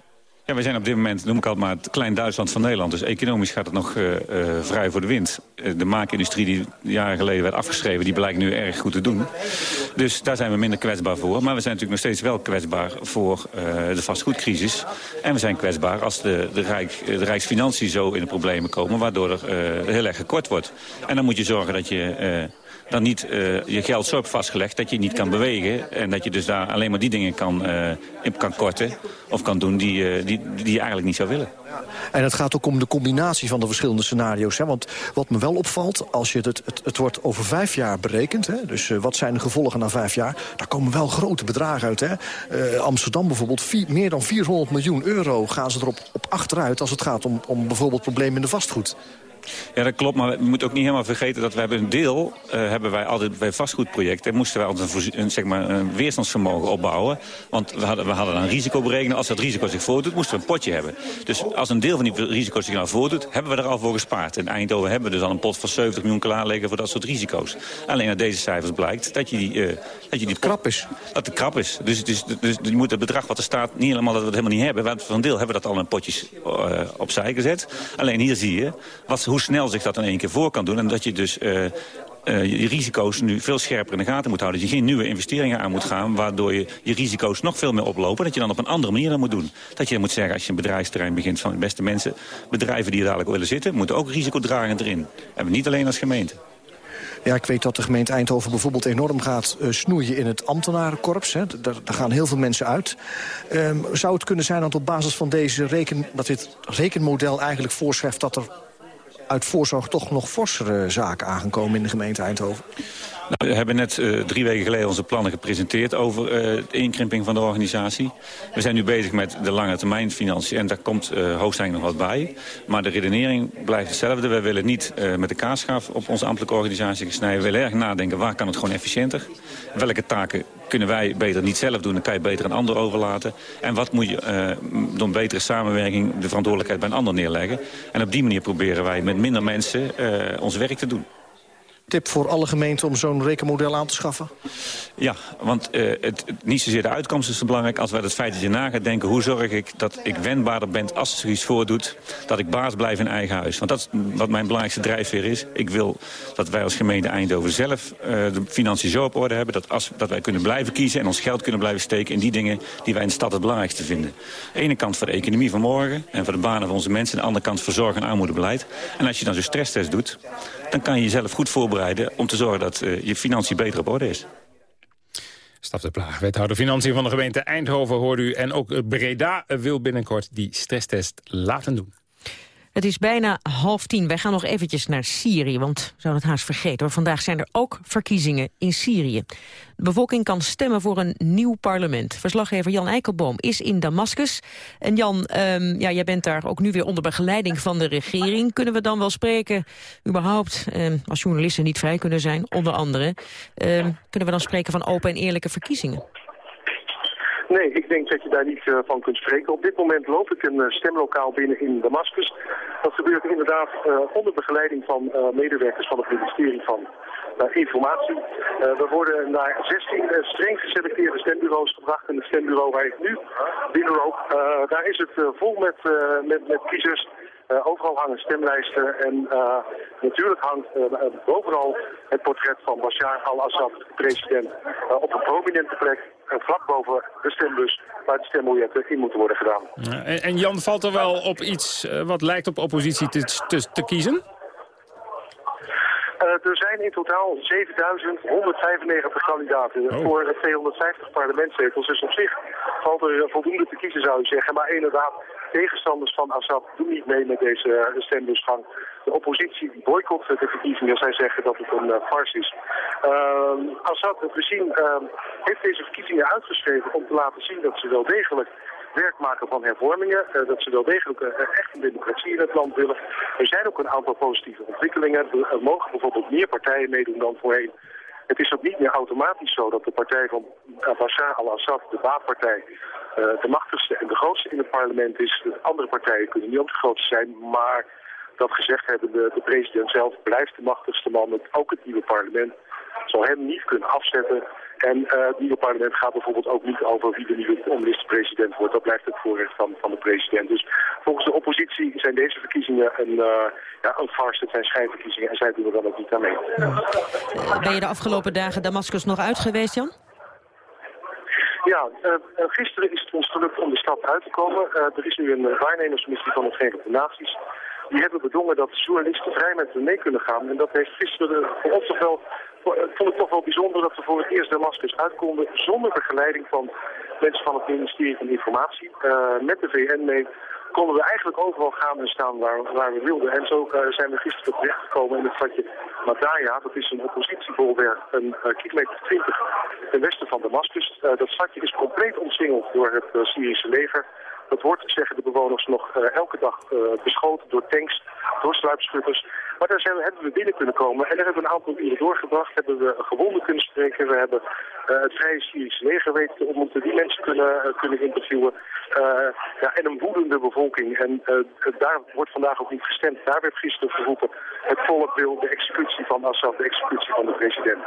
[SPEAKER 17] Ja, we zijn op dit moment, noem ik altijd maar, het klein Duitsland van Nederland. Dus economisch gaat het nog uh, uh, vrij voor de wind. Uh, de maakindustrie die jaren geleden werd afgeschreven... die blijkt nu erg goed te doen. Dus daar zijn we minder kwetsbaar voor. Maar we zijn natuurlijk nog steeds wel kwetsbaar voor de vastgoedcrisis. En we zijn kwetsbaar als de, de, Rijk, de Rijksfinanciën zo in de problemen komen... waardoor er heel erg gekort wordt. En dan moet je zorgen dat je dan niet je geld zo vastgelegd dat je niet kan bewegen. En dat je dus daar alleen maar die dingen kan, kan korten of kan doen die, die, die je eigenlijk niet zou willen.
[SPEAKER 16] En het gaat ook om de combinatie van de verschillende scenario's. Hè? Want wat me wel opvalt, als je het, het, het wordt over vijf jaar berekend... Hè? dus uh, wat zijn de gevolgen na vijf jaar... daar komen wel grote bedragen uit. Hè? Uh, Amsterdam bijvoorbeeld, meer dan 400 miljoen euro gaan ze erop op achteruit... als het gaat om, om bijvoorbeeld problemen in de vastgoed.
[SPEAKER 17] Ja, dat klopt, maar we moeten ook niet helemaal vergeten dat we hebben een deel... Uh, hebben wij altijd bij vastgoedprojecten... moesten wij altijd een, zeg maar, een weerstandsvermogen opbouwen. Want we hadden, we hadden een risico berekenen. Als dat risico zich voordoet, moesten we een potje hebben. Dus als een deel van die risico's zich nou voordoet... hebben we er al voor gespaard. In Eindhoven hebben we dus al een pot van 70 miljoen klaarleggen... voor dat soort risico's. Alleen uit deze cijfers blijkt dat je die... Uh, dat je die
[SPEAKER 16] krap is.
[SPEAKER 17] Dat het krap is. Dus, dus, dus je moet het bedrag wat er staat... niet helemaal dat we het helemaal niet hebben. Want voor een deel hebben we dat al in potjes uh, opzij gezet. Alleen hier zie je... Wat, hoe snel zich dat in één keer voor kan doen. En dat je dus uh, uh, je risico's nu veel scherper in de gaten moet houden. Dat je geen nieuwe investeringen aan moet gaan... waardoor je je risico's nog veel meer oplopen. Dat je dan op een andere manier moet doen. Dat je moet zeggen, als je een bedrijfsterrein begint van de beste mensen... bedrijven die er dadelijk willen zitten, moeten ook risicodragend erin. En niet alleen als gemeente.
[SPEAKER 16] Ja, ik weet dat de gemeente Eindhoven bijvoorbeeld enorm gaat uh, snoeien in het ambtenarenkorps. Hè. Daar, daar, gaan heel veel mensen uit. Um, zou het kunnen zijn dat op basis van deze reken, dat dit rekenmodel eigenlijk voorschrijft dat er uit voorzorg toch nog forsere zaken aangekomen in de gemeente Eindhoven?
[SPEAKER 17] Nou, we hebben net uh, drie weken geleden onze plannen gepresenteerd over uh, de inkrimping van de organisatie. We zijn nu bezig met de lange termijn financiën en daar komt uh, nog wat bij. Maar de redenering blijft hetzelfde. We willen niet met de kaasschaaf op onze ambtelijke organisatie gesnijden. We willen erg nadenken waar kan het gewoon efficiënter. Welke taken kunnen wij beter niet zelf doen, dan kan je beter een ander overlaten. En wat moet je door betere samenwerking de verantwoordelijkheid bij een ander neerleggen. En op die manier proberen wij met minder mensen ons werk te doen
[SPEAKER 16] tip voor alle gemeenten om zo'n rekenmodel aan te schaffen?
[SPEAKER 17] Ja, want uh, het, niet zozeer de uitkomst is zo belangrijk... als wij het feit dat je na gaat denken... hoe zorg ik dat ik wendbaarder ben als er iets voordoet... dat ik baas blijf in eigen huis. Want dat is wat mijn belangrijkste drijfveer is. Ik wil dat wij als gemeente Eindhoven zelf uh, de financiën zo op orde hebben... Dat, als, dat wij kunnen blijven kiezen en ons geld kunnen blijven steken... in die dingen die wij in de stad het belangrijkste vinden. De ene kant voor de economie van morgen en voor de banen van onze mensen... de andere kant voor zorg en armoedebeleid. En als je dan zo'n stresstest doet dan kan je jezelf goed voorbereiden om te zorgen dat uh, je financiën beter op orde is.
[SPEAKER 9] Staf de Plaag, wethouder Financiën van de gemeente Eindhoven hoort u. En ook Breda wil binnenkort die stresstest laten doen.
[SPEAKER 8] Het is bijna half tien. Wij gaan nog eventjes naar Syrië, want we zouden het haast vergeten. Vandaag zijn er ook verkiezingen in Syrië. De bevolking kan stemmen voor een nieuw parlement. Verslaggever Jan Eikelboom is in Damascus. En Jan, um, ja, jij bent daar ook nu weer onder begeleiding van de regering. Kunnen we dan wel spreken, überhaupt, um, als journalisten niet vrij kunnen zijn, onder andere... Um, kunnen we dan spreken van open en eerlijke verkiezingen?
[SPEAKER 18] Nee, ik denk dat je daar niet uh, van kunt spreken. Op dit moment loop ik een uh, stemlokaal binnen in Damascus. Dat gebeurt inderdaad uh, onder begeleiding van medewerkers van het ministerie van Informatie. we worden naar 16 streng geselecteerde stembureaus gebracht. En het stembureau waar ik nu binnenloop, daar is het vol met, met, met kiezers overal hangen stemlijsten en uh, natuurlijk hangt uh, bovenal het portret van Bashar al-Assad, president, op een prominente plek. vlak boven de stembus waar de stembiljetten in moeten worden gedaan.
[SPEAKER 9] En, en, Jan, valt er wel op iets wat lijkt op oppositie te, te kiezen?
[SPEAKER 18] Uh, er zijn in totaal 7195 kandidaten oh. voor 250 parlementszetels. Dus op zich valt er voldoende te kiezen zou je zeggen. Maar inderdaad, tegenstanders van Assad doen niet mee met deze uh, stembusgang. De oppositie boycott de verkiezingen. Zij zeggen dat het een uh, farce is. Ehm, Assad, het regime, ehm, heeft deze verkiezingen uitgeschreven om te laten zien dat ze wel degelijk werk maken van hervormingen. Uh, dat ze wel degelijk uh, echt een democratie in het land willen. Er zijn ook een aantal positieve ontwikkelingen. Er mogen bijvoorbeeld meer partijen meedoen dan voorheen. Het is ook niet meer automatisch zo dat de partij van Bashar al-Assad, de baatpartij, uh, de machtigste en de grootste in het parlement is. De andere partijen kunnen niet ook de grootste zijn, maar dat gezegd hebben, de, de president zelf blijft de machtigste man. Ook het nieuwe parlement zal hem niet kunnen afzetten en uh, het nieuwe parlement gaat bijvoorbeeld ook niet over wie de nieuwe minister-president wordt. Dat blijft het voorrecht van, van de president. Dus volgens de oppositie zijn deze verkiezingen een, uh, ja, een farce. Het zijn schijnverkiezingen en zij doen er dan ook niet aan mee.
[SPEAKER 8] Ben je de afgelopen dagen Damascus nog uit geweest, Jan?
[SPEAKER 18] Ja, uh, gisteren is het ons gelukt om de stad uit te komen. er is nu een waarnemersmissie van de Verenigde Naties. Die hebben bedongen dat journalisten vrij met mee kunnen gaan. En dat heeft gisteren voor ons toch wel vond ik toch wel bijzonder dat we voor het eerst Damascus uit konden zonder begeleiding van mensen van het ministerie van Informatie. met de VN mee konden we eigenlijk overal gaan en staan waar, waar we wilden. En zo zijn we gisteren terechtgekomen in het stadje Madaya. Dat is een oppositiebolwerk, een kilometer 20 ten westen van Damascus. dat stadje is compleet omsingeld door het Syrische leger. Dat wordt, zeggen de bewoners, nog elke dag beschoten door tanks, door sluipschutters. Maar daar zijn we, hebben we binnen kunnen komen en daar hebben we een aantal uren doorgebracht. Hebben we gewonden kunnen spreken. We hebben uh, het Vrije Syrische leger weten te ontmoeten. Die mensen kunnen, kunnen interviewen. ja, en een woedende bevolking. En daar wordt vandaag ook niet gestemd. Daar werd gisteren geroepen. Het volk wil de executie van Assad, de executie van de president.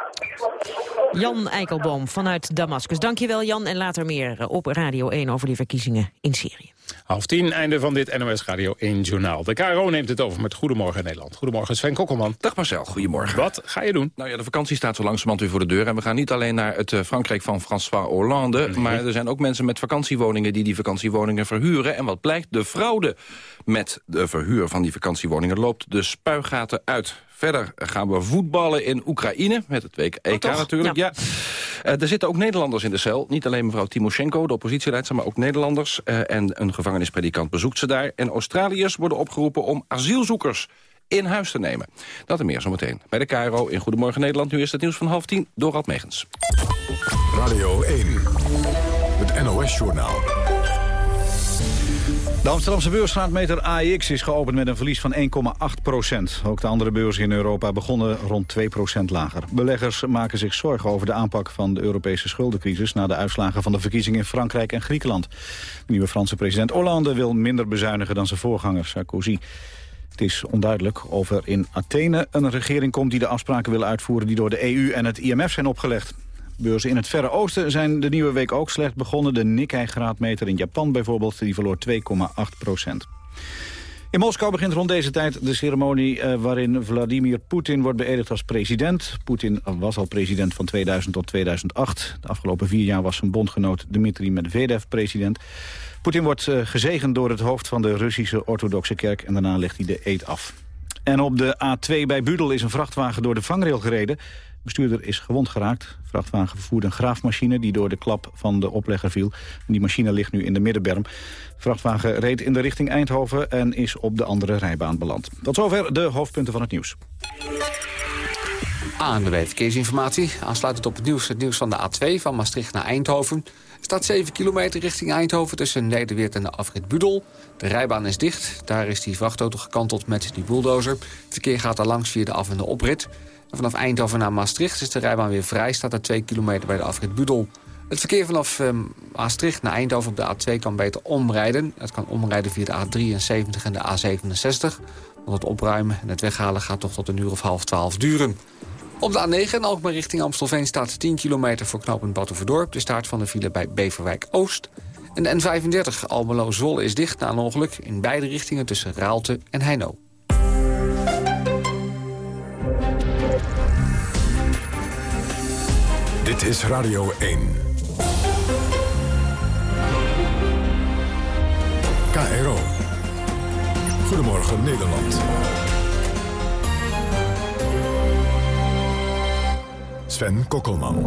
[SPEAKER 8] Jan Eikelboom vanuit Damascus. Dankjewel Jan en later meer op Radio 1 over die verkiezingen in Syrië.
[SPEAKER 9] Half tien, einde van dit NOS Radio 1 Journaal. De KRO neemt het over met Goedemorgen Nederland. Goedemorgen Sven Kokkelman.
[SPEAKER 19] Dag Marcel, goedemorgen.
[SPEAKER 9] Wat ga je doen?
[SPEAKER 19] Nou ja, de vakantie staat zo langzamerhand weer voor de deur. En we gaan niet alleen naar het uh, Frankrijk van François Hollande... maar er zijn ook mensen met vakantiewoningen die die vakantiewoningen verhuren. En wat blijkt, de fraude met de verhuur van die vakantiewoningen loopt de spuigaten uit. Verder gaan we voetballen in Oekraïne, met het WK EK oh, natuurlijk. Ja. Uh, er zitten ook Nederlanders in de cel. Niet alleen mevrouw Timoshenko, de oppositieleidster, maar ook Nederlanders. Uh, en een gevangenispredikant bezoekt ze daar. En Australiërs worden opgeroepen om asielzoekers in huis te nemen. Dat en meer zometeen. Bij de KRO in Goedemorgen Nederland. Nu is het nieuws van half tien. Dorald Megens.
[SPEAKER 1] Radio 1. Het NOS-journaal.
[SPEAKER 2] De Amsterdamse beursgraadmeter AEX is geopend met een verlies van 1,8 procent. Ook de andere beurzen in Europa begonnen rond 2 procent lager. Beleggers maken zich zorgen over de aanpak van de Europese schuldencrisis... na de uitslagen van de verkiezingen in Frankrijk en Griekenland. De nieuwe Franse president Hollande wil minder bezuinigen dan zijn voorganger Sarkozy. Het is onduidelijk of er in Athene een regering komt die de afspraken wil uitvoeren... die door de EU en het IMF zijn opgelegd. Beurzen in het Verre Oosten zijn de nieuwe week ook slecht begonnen. De Nikkei-graadmeter in Japan bijvoorbeeld, die verloor 2,8 procent. In Moskou begint rond deze tijd de ceremonie uh, waarin Vladimir Poetin wordt beëdigd als president. Poetin was al president van 2000 tot 2008. De afgelopen vier jaar was zijn bondgenoot Dmitri Medvedev president. Poetin wordt uh, gezegend door het hoofd van de Russische orthodoxe kerk en daarna legt hij de eed af. En op de A2 bij Budel is een vrachtwagen door de vangrail gereden bestuurder is gewond geraakt. De vrachtwagen vervoerde een graafmachine die door de klap van de oplegger viel. En die machine ligt nu in de middenberm. De vrachtwagen reed in de richting Eindhoven en is op de andere rijbaan beland. Tot zover de hoofdpunten van het nieuws.
[SPEAKER 3] De Verkeersinformatie. Aansluitend op het nieuws, het nieuws van de A2 van Maastricht naar Eindhoven. Staat 7 kilometer richting Eindhoven tussen Nederweert en de afrit Budel. De rijbaan is dicht. Daar is die vrachtauto gekanteld met die bulldozer. Het verkeer gaat daar langs via de af- en de oprit vanaf Eindhoven naar Maastricht is de rijbaan weer vrij. Staat er 2 kilometer bij de afrit Budel. Het verkeer vanaf ehm, Maastricht naar Eindhoven op de A2 kan beter omrijden. Het kan omrijden via de A73 en de A67. Want het opruimen en het weghalen gaat toch tot een uur of half twaalf duren. Op de A9 en Alkmaar richting Amstelveen staat 10 kilometer voor knooppunt Batuverdorp. De staart van de file bij Beverwijk Oost. En de N35 Almelo-Zwolle is dicht na een ongeluk in beide richtingen tussen Raalte en Heino.
[SPEAKER 1] Dit is Radio 1. KRO. Goedemorgen Nederland. Sven Kokkelman.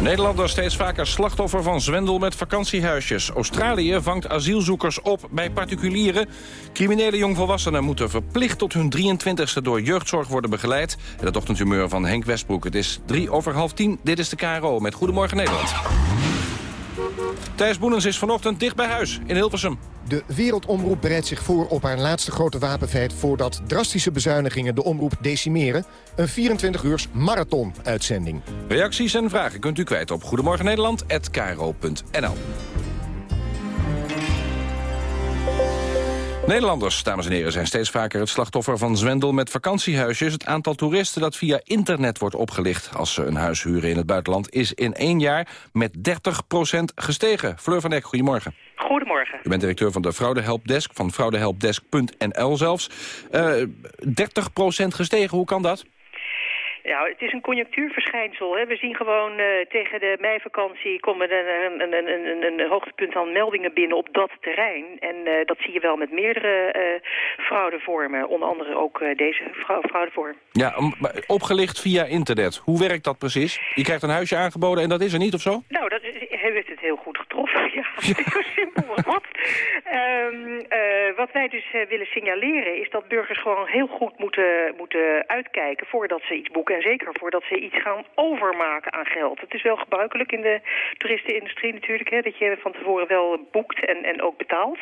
[SPEAKER 19] Nederlanders steeds vaker slachtoffer van zwendel met vakantiehuisjes. Australië vangt asielzoekers op bij particulieren. Criminele jongvolwassenen moeten verplicht tot hun 23ste door jeugdzorg worden begeleid. En dat ochtendhumeur van Henk Westbroek. Het is drie over half tien. Dit is de KRO met Goedemorgen Nederland. Thijs Boenens is vanochtend dicht bij huis in Hilversum.
[SPEAKER 20] De Wereldomroep bereidt zich voor op haar laatste grote wapenfeit... voordat drastische bezuinigingen de omroep decimeren. Een 24 uurs marathon-uitzending.
[SPEAKER 19] Reacties en vragen kunt u kwijt op goedemorgennederland.nl. Nederlanders, dames en heren, zijn steeds vaker het slachtoffer van zwendel met vakantiehuisjes. Het aantal toeristen dat via internet wordt opgelicht als ze een huis huren in het buitenland is in één jaar met 30% gestegen. Fleur van Eck, goedemorgen.
[SPEAKER 21] Goedemorgen.
[SPEAKER 19] U bent directeur van de Fraudehelpdesk, van fraudehelpdesk.nl zelfs. Uh, eh, 30% gestegen, hoe kan dat?
[SPEAKER 21] Ja, het is een conjunctuurverschijnsel. Hè. We zien gewoon uh, tegen de meivakantie komen er een, een, een, een, een hoogtepunt aan meldingen binnen op dat terrein. En uh, dat zie je wel met meerdere uh, fraudevormen. Onder andere ook deze fraudevorm.
[SPEAKER 19] Ja, opgelicht via internet. Hoe werkt dat precies? Je krijgt een huisje aangeboden en dat is er niet of zo?
[SPEAKER 21] Nou, dat is, heeft het heel goed getroffen. Ja, zo simpel als wat. Um, wat wij dus willen signaleren is dat burgers gewoon heel goed moeten, moeten uitkijken voordat ze iets boeken. En zeker voordat ze iets gaan overmaken aan geld. Het is wel gebruikelijk in de toeristenindustrie natuurlijk, hè, dat je van tevoren wel boekt en, en ook betaalt.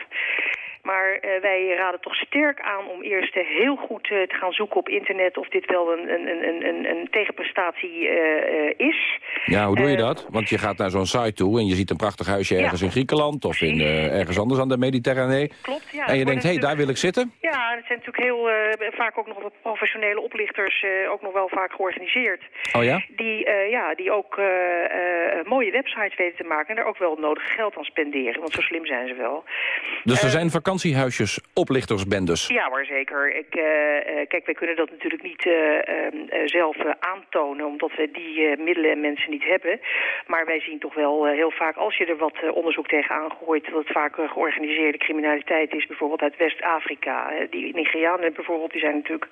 [SPEAKER 21] Maar uh, wij raden toch sterk aan om eerst uh, heel goed uh, te gaan zoeken op internet... of dit wel een, een, een, een, een tegenprestatie is.
[SPEAKER 19] Ja, hoe doe je dat? Want je gaat naar zo'n site toe en je ziet een prachtig huisje ergens in Griekenland... of in, ergens anders aan de Mediterranee.
[SPEAKER 21] Klopt, ja.
[SPEAKER 19] En je denkt, hé, hey, daar wil ik zitten?
[SPEAKER 21] Ja, het zijn natuurlijk heel vaak ook nog wat professionele oplichters... ook nog wel vaak georganiseerd.
[SPEAKER 19] Oh ja?
[SPEAKER 21] Die, ja, die ook mooie websites weten te maken... en daar ook wel nodig geld aan spenderen. Want zo slim zijn ze wel.
[SPEAKER 19] Dus er zijn vakantie vakantiehuisjes oplichtersbendes.
[SPEAKER 21] Ja hoor, zeker. Ik, uh, kijk, wij kunnen dat natuurlijk niet uh, uh, zelf aantonen... omdat we die middelen en mensen niet hebben. Maar wij zien toch wel heel vaak, als je er wat onderzoek tegen aangooit... dat het vaak georganiseerde criminaliteit is, bijvoorbeeld uit West-Afrika. die Nigerianen bijvoorbeeld, die zijn natuurlijk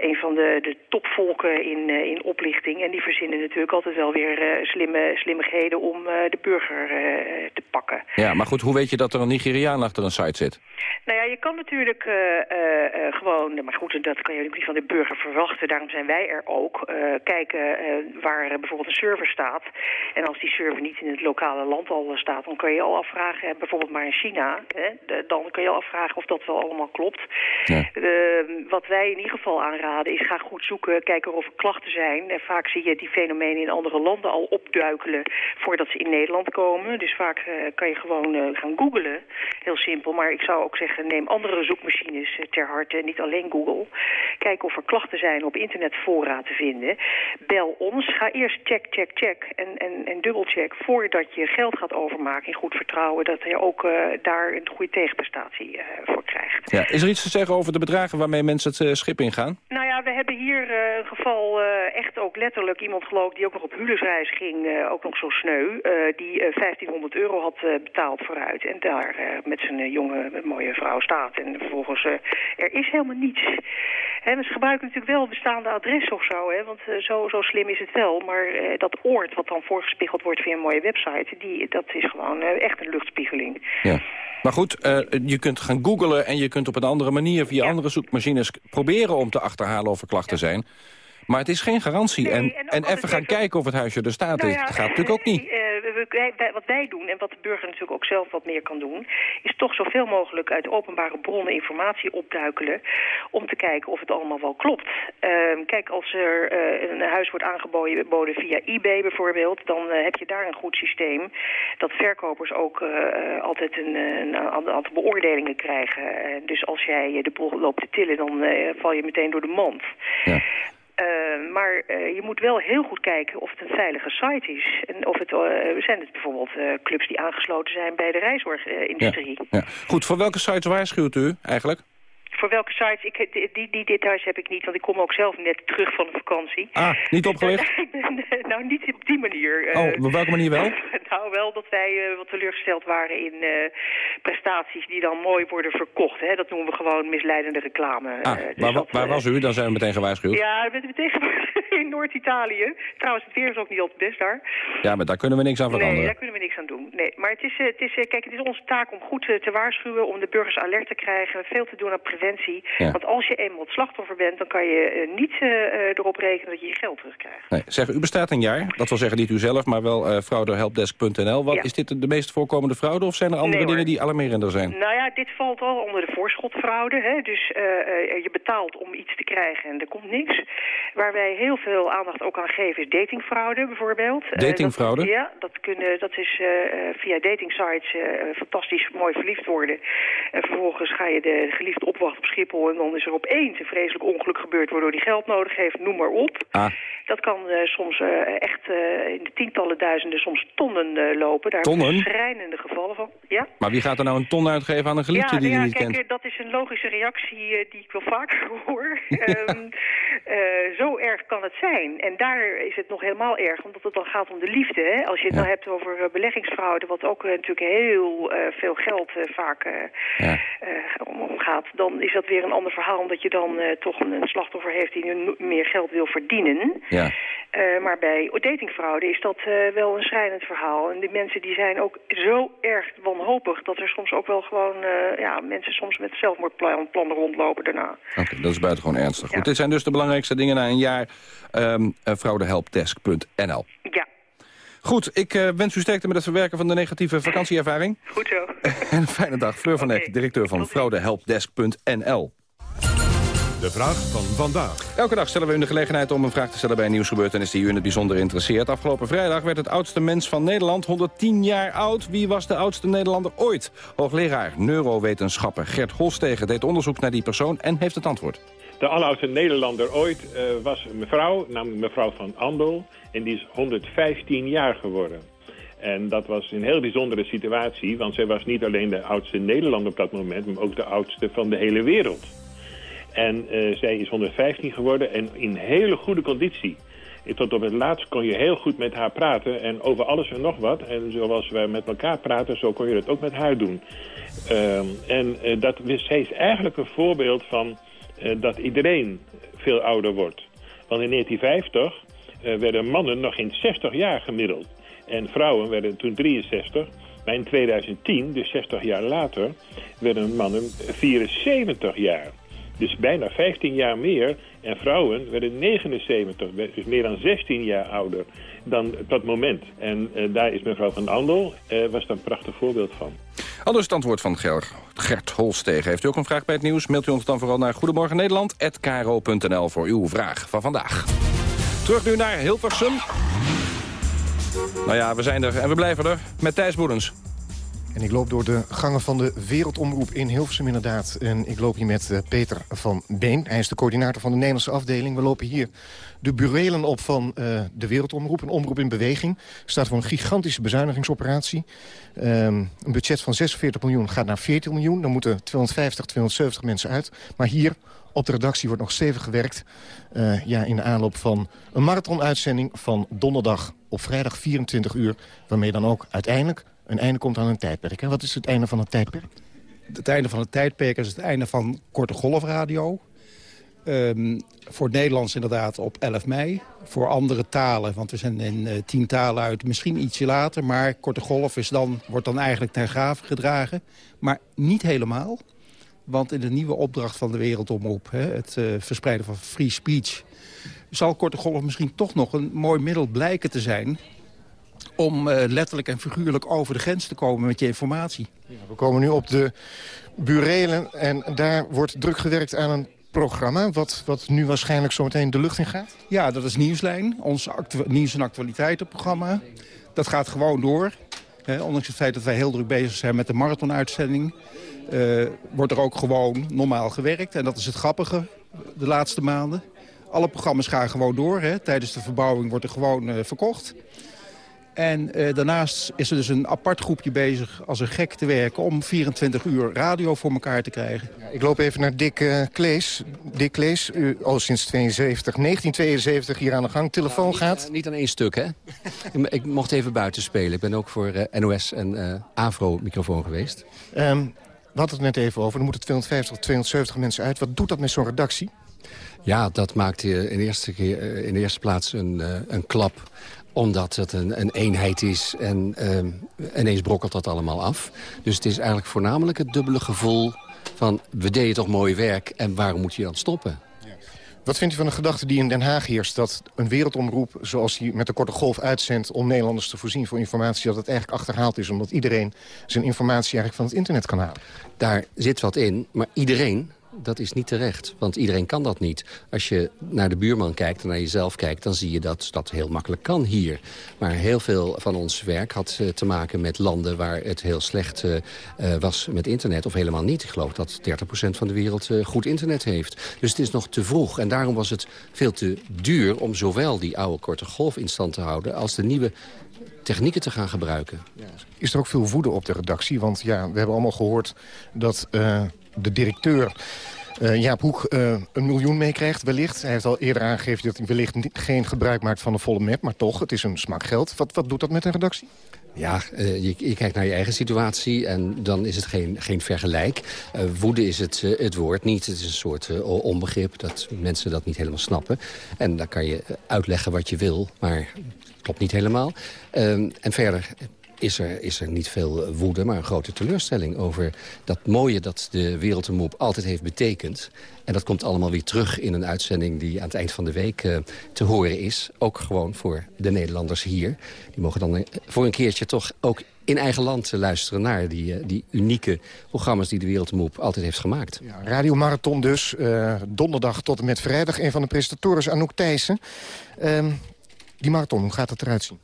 [SPEAKER 21] een van de, de topvolken in, in oplichting. En die verzinnen natuurlijk altijd wel weer slimme, slimmigheden om de burger te pakken.
[SPEAKER 19] Ja, maar goed, hoe weet je dat er een Nigeriaan achter een site zit?
[SPEAKER 21] Nou ja, je kan natuurlijk uh, uh, gewoon, maar goed, dat kan je natuurlijk niet van de burger verwachten. Daarom zijn wij er ook. Uh, kijken waar bijvoorbeeld een server staat. En als die server niet in het lokale land al staat, dan kun je al afvragen, bijvoorbeeld maar in China, hè, dan kun je al afvragen of dat wel allemaal klopt. Ja. wat wij in ieder geval aanraden is, ga goed zoeken, kijken of er klachten zijn. En vaak zie je die fenomenen in andere landen al opduikelen voordat ze in Nederland komen. Dus vaak kan je gewoon gaan googlen. Heel simpel, maar ik zou ook zeggen, neem andere zoekmachines eh, ter harte, niet alleen Google. Kijk of er klachten zijn op internetfora te vinden. Bel ons, ga eerst check, check, check en, en, en dubbelcheck voordat je geld gaat overmaken in goed vertrouwen dat je ook uh, daar een goede tegenprestatie voor krijgt.
[SPEAKER 19] Ja. Is er iets te zeggen over de bedragen waarmee mensen het schip ingaan?
[SPEAKER 21] Nou ja, we hebben hier een geval echt ook letterlijk iemand geloof die ook nog op huwelijksreis ging, ook nog zo sneu, die 1500 euro had betaald vooruit en daar met zijn jonge mooie vrouw staat. En vervolgens, er is helemaal niets. He, ze gebruiken natuurlijk wel bestaande adressen of zo, hè, want zo, zo slim is het wel. Maar dat oord wat dan voorgespiegeld wordt via een mooie website, die, dat is gewoon echt een luchtspiegeling.
[SPEAKER 19] Ja. Maar goed, je kunt gaan googlen en je kunt op een andere manier via andere zoekmachines proberen om te achterhalen of er klachten ja. zijn. Maar het is geen garantie.
[SPEAKER 21] Nee,
[SPEAKER 19] en, en, en even gaan kijken of het huisje er staat. Nou ja, dat gaat natuurlijk ook niet.
[SPEAKER 21] Uh, wat wij doen, en wat de burger natuurlijk ook zelf wat meer kan doen... is toch zoveel mogelijk uit openbare bronnen informatie opduikelen... om te kijken of het allemaal wel klopt. Uh, kijk, als er uh, een huis wordt aangeboden via eBay bijvoorbeeld... dan heb je daar een goed systeem... dat verkopers ook altijd een, een, aantal beoordelingen krijgen. dus als jij de boel loopt te tillen, dan val je meteen door de mand. Ja. Uh, maar uh, je moet wel heel goed kijken of het een veilige site is. En of het, uh, zijn het bijvoorbeeld clubs die aangesloten zijn bij de reiszorgindustrie.
[SPEAKER 19] Ja, ja. Goed, voor welke sites waarschuwt u eigenlijk?
[SPEAKER 21] Voor welke sites, ik, die, die details heb ik niet, want ik kom ook zelf net terug van een vakantie.
[SPEAKER 19] Ah, niet opgelicht?
[SPEAKER 21] nou, niet op die manier.
[SPEAKER 19] Oh, op welke manier wel?
[SPEAKER 21] nou, wel dat wij wat teleurgesteld waren in prestaties die dan mooi worden verkocht. Hè? Dat noemen we gewoon misleidende reclame.
[SPEAKER 19] Ah, dus waar, waar was u? Dan zijn we meteen gewaarschuwd.
[SPEAKER 21] Ja, we meteen in Noord-Italië. Trouwens, het weer is ook niet altijd best daar.
[SPEAKER 19] Ja, maar daar kunnen we niks aan veranderen.
[SPEAKER 21] Nee, daar kunnen we niks aan doen. Nee, maar het is, het is, kijk, het is onze taak om goed te waarschuwen, om de burgers alert te krijgen, veel te doen aan preventie ja. Want als je eenmaal het slachtoffer bent, dan kan je uh, niet uh, erop rekenen dat je je geld terugkrijgt.
[SPEAKER 19] Nee, zeg, u bestaat een jaar. Dat wil zeggen niet u zelf, maar wel uh, fraudehelpdesk.nl. Wat ja. Is dit de meest voorkomende fraude of zijn er andere nee, dingen die alarmerender zijn?
[SPEAKER 21] Nou ja, dit valt al onder de voorschotfraude. Hè? Dus je betaalt om iets te krijgen en er komt niks. Waar wij heel veel aandacht ook aan geven is datingfraude bijvoorbeeld.
[SPEAKER 19] Datingfraude?
[SPEAKER 21] Dat, ja, dat, kunnen, dat is via datingsites fantastisch mooi verliefd worden. En vervolgens ga je de geliefde opwachten op Schiphol... en dan is er opeens een vreselijk ongeluk gebeurd... waardoor die geld nodig heeft, noem maar op.
[SPEAKER 19] Ah.
[SPEAKER 21] Dat kan soms echt in de tientallen duizenden, soms tonnen lopen. Daar
[SPEAKER 19] tonnen?
[SPEAKER 21] schrijnende gevallen van. Ja?
[SPEAKER 19] Maar wie gaat er nou een ton uitgeven aan een geliefde die
[SPEAKER 21] ja,
[SPEAKER 19] niet
[SPEAKER 21] kijk,
[SPEAKER 19] kent?
[SPEAKER 21] dat is een logische reactie die ik wel vaker hoor. Ehm, zo erg kan het zijn. En daar is het nog helemaal erg, omdat het dan gaat om de liefde. Hè? Als je het nou hebt over beleggingsfraude, wat ook natuurlijk heel veel geld vaak
[SPEAKER 19] ja.
[SPEAKER 21] omgaat, dan is dat weer een ander verhaal, omdat je dan toch een, slachtoffer heeft die nu meer geld wil verdienen.
[SPEAKER 19] Ja.
[SPEAKER 21] maar bij datingfraude is dat wel een schrijnend verhaal. En die mensen die zijn ook zo erg wanhopig dat er soms ook wel gewoon ja, mensen soms met zelfmoordplannen rondlopen daarna.
[SPEAKER 19] Oké, dat is buitengewoon ernstig. Goed, dit zijn dus de belangrijkste dingen na een jaar. Um, fraudehelpdesk.nl.
[SPEAKER 21] Ja.
[SPEAKER 19] Goed, ik uh, wens u sterkte met het verwerken van de negatieve vakantieervaring.
[SPEAKER 21] Goed zo.
[SPEAKER 19] en een fijne dag. Fleur van Eck, directeur van fraudehelpdesk.nl.
[SPEAKER 1] De vraag van vandaag.
[SPEAKER 19] Elke dag stellen we u de gelegenheid om een vraag te stellen bij een nieuwsgebeurtenis die u in het bijzonder interesseert. Afgelopen vrijdag werd het oudste mens van Nederland 110 jaar oud. Wie was de oudste Nederlander ooit? Hoogleraar neurowetenschapper Gert Holstegen deed onderzoek naar die persoon en heeft het antwoord.
[SPEAKER 22] De alleroudste Nederlander ooit uh, was een mevrouw, namelijk mevrouw van Andel. En die is 115 jaar geworden. En dat was een heel bijzondere situatie, want zij was niet alleen de oudste Nederlander op dat moment, maar ook de oudste van de hele wereld. En uh, zij is 115 geworden en in hele goede conditie. Tot op het laatst kon je heel goed met haar praten en over alles en nog wat. En zoals wij met elkaar praten, zo kon je dat ook met haar doen. Uh, en uh, dat, zij is eigenlijk een voorbeeld van dat iedereen veel ouder wordt. Want in 1950 werden mannen nog geen 60 jaar gemiddeld. En vrouwen werden toen 63. Maar in 2010, dus 60 jaar later, werden mannen 74 jaar. Dus bijna 15 jaar meer. En vrouwen werden 79, dus meer dan 16 jaar ouder dan dat moment. En uh, daar is mevrouw Van Andel, uh, was een prachtig voorbeeld van.
[SPEAKER 19] Anders het antwoord van Gert Holstegen. Heeft u ook een vraag bij het nieuws? Mailt u ons dan vooral naar Goedemorgen Nederland@kro.nl voor uw vraag van vandaag. Terug nu naar Hilversum. Nou ja, we zijn er en we blijven er met Thijs Boedens.
[SPEAKER 20] En ik loop door de gangen van de Wereldomroep in Hilversum inderdaad. En ik loop hier met uh, Peter van Been. Hij is de coördinator van de Nederlandse afdeling. We lopen hier de burelen op van uh, de Wereldomroep. Een omroep in beweging. Staat voor een gigantische bezuinigingsoperatie. Um, een budget van 46 miljoen gaat naar 14 miljoen. Dan moeten 250, 270 mensen uit. Maar hier op de redactie wordt nog stevig gewerkt. Uh, ja, in de aanloop van een marathonuitzending van donderdag op vrijdag 24 uur. Waarmee dan ook uiteindelijk een einde komt aan een tijdperk. Wat is het einde van het tijdperk?
[SPEAKER 23] Het einde van het tijdperk is het einde van korte golfradio. Um, voor het Nederlands inderdaad op 11 mei. Voor andere talen, want we zijn in uh, tien talen uit, misschien ietsje later. Maar korte golf is dan, wordt dan eigenlijk ter graven gedragen. Maar niet helemaal. Want in de nieuwe opdracht van de Wereldomroep, hè, het uh, verspreiden van free speech... zal korte golf misschien toch nog een mooi middel blijken te zijn om uh, letterlijk en figuurlijk over de grens te komen met je informatie.
[SPEAKER 20] Ja, we komen nu op de burelen en daar wordt druk gewerkt aan een programma... wat, wat nu waarschijnlijk zo meteen de lucht in gaat?
[SPEAKER 23] Ja, dat is Nieuwslijn, ons nieuws- en actualiteitenprogramma. Dat gaat gewoon door. Hè, ondanks het feit dat wij heel druk bezig zijn met de marathonuitzending... Uh, wordt er ook gewoon normaal gewerkt. En dat is het grappige de laatste maanden. Alle programma's gaan gewoon door. Hè. Tijdens de verbouwing wordt er gewoon uh, verkocht. En uh, daarnaast is er dus een apart groepje bezig als een gek te werken... om 24 uur radio voor elkaar te krijgen.
[SPEAKER 20] Ik loop even naar Dick uh, Klees. Dick Klees, u al sinds 72, 1972 hier aan de gang. Telefoon
[SPEAKER 24] niet,
[SPEAKER 20] gaat...
[SPEAKER 24] Uh, niet aan één stuk, hè? ik mocht even buiten spelen. Ik ben ook voor NOS en Avro-microfoon geweest.
[SPEAKER 20] Um, we hadden het net even over. Er moeten 250 of 270 mensen uit. Wat doet dat met zo'n redactie?
[SPEAKER 24] Ja, dat maakt in de eerste, keer, in eerste plaats een, een klap omdat het een, een eenheid is en um, ineens brokkelt dat allemaal af. Dus het is eigenlijk voornamelijk het dubbele gevoel van... we deden toch mooi werk en waarom moet je dan stoppen?
[SPEAKER 20] Wat vindt u van de gedachte die in Den Haag heerst... dat een wereldomroep zoals die met de korte golf uitzendt... om Nederlanders te voorzien voor informatie... dat het eigenlijk achterhaald is omdat iedereen zijn informatie eigenlijk van het internet kan halen?
[SPEAKER 24] Daar zit wat in, maar iedereen dat is niet terecht. Want iedereen kan dat niet. Als je naar de buurman kijkt en naar jezelf kijkt... dan zie je dat dat heel makkelijk kan hier. Maar heel veel van ons werk had uh, te maken met landen... waar het heel slecht uh, uh, was met internet, of helemaal niet. Ik geloof dat 30% van de wereld goed internet heeft. Dus het is nog te vroeg. En daarom was het veel te duur om zowel die oude korte golf in stand te houden... als de nieuwe technieken te gaan gebruiken.
[SPEAKER 20] Is er ook veel woede op de redactie? Want ja, we hebben allemaal gehoord dat de directeur... Uh, Jaap Hoek uh, een miljoen meekrijgt, wellicht. Hij heeft al eerder aangegeven dat hij wellicht geen gebruik maakt van de volle map. Maar toch, het is een smakgeld. Wat, wat doet dat met een redactie?
[SPEAKER 24] Ja, uh, je, je, kijkt naar je eigen situatie en dan is het geen, geen vergelijk. Woede is het, het woord niet. Het is een soort onbegrip dat mensen dat niet helemaal snappen. En dan kan je uitleggen wat je wil, maar klopt niet helemaal. Um, en verder is er, is er niet veel woede, maar een grote teleurstelling... over dat mooie dat de Wereldmoep altijd heeft betekend. En dat komt allemaal weer terug in een uitzending die aan het eind van de week uh, te horen is. Ook gewoon voor de Nederlanders hier. Die mogen dan voor een keertje toch ook in eigen land luisteren naar die, die unieke programma's die de Wereldmoep altijd heeft gemaakt.
[SPEAKER 20] Radio Marathon dus, donderdag tot en met vrijdag. Een van de presentatoren is Anouk Thijssen. Uh, die marathon, hoe gaat het eruit zien?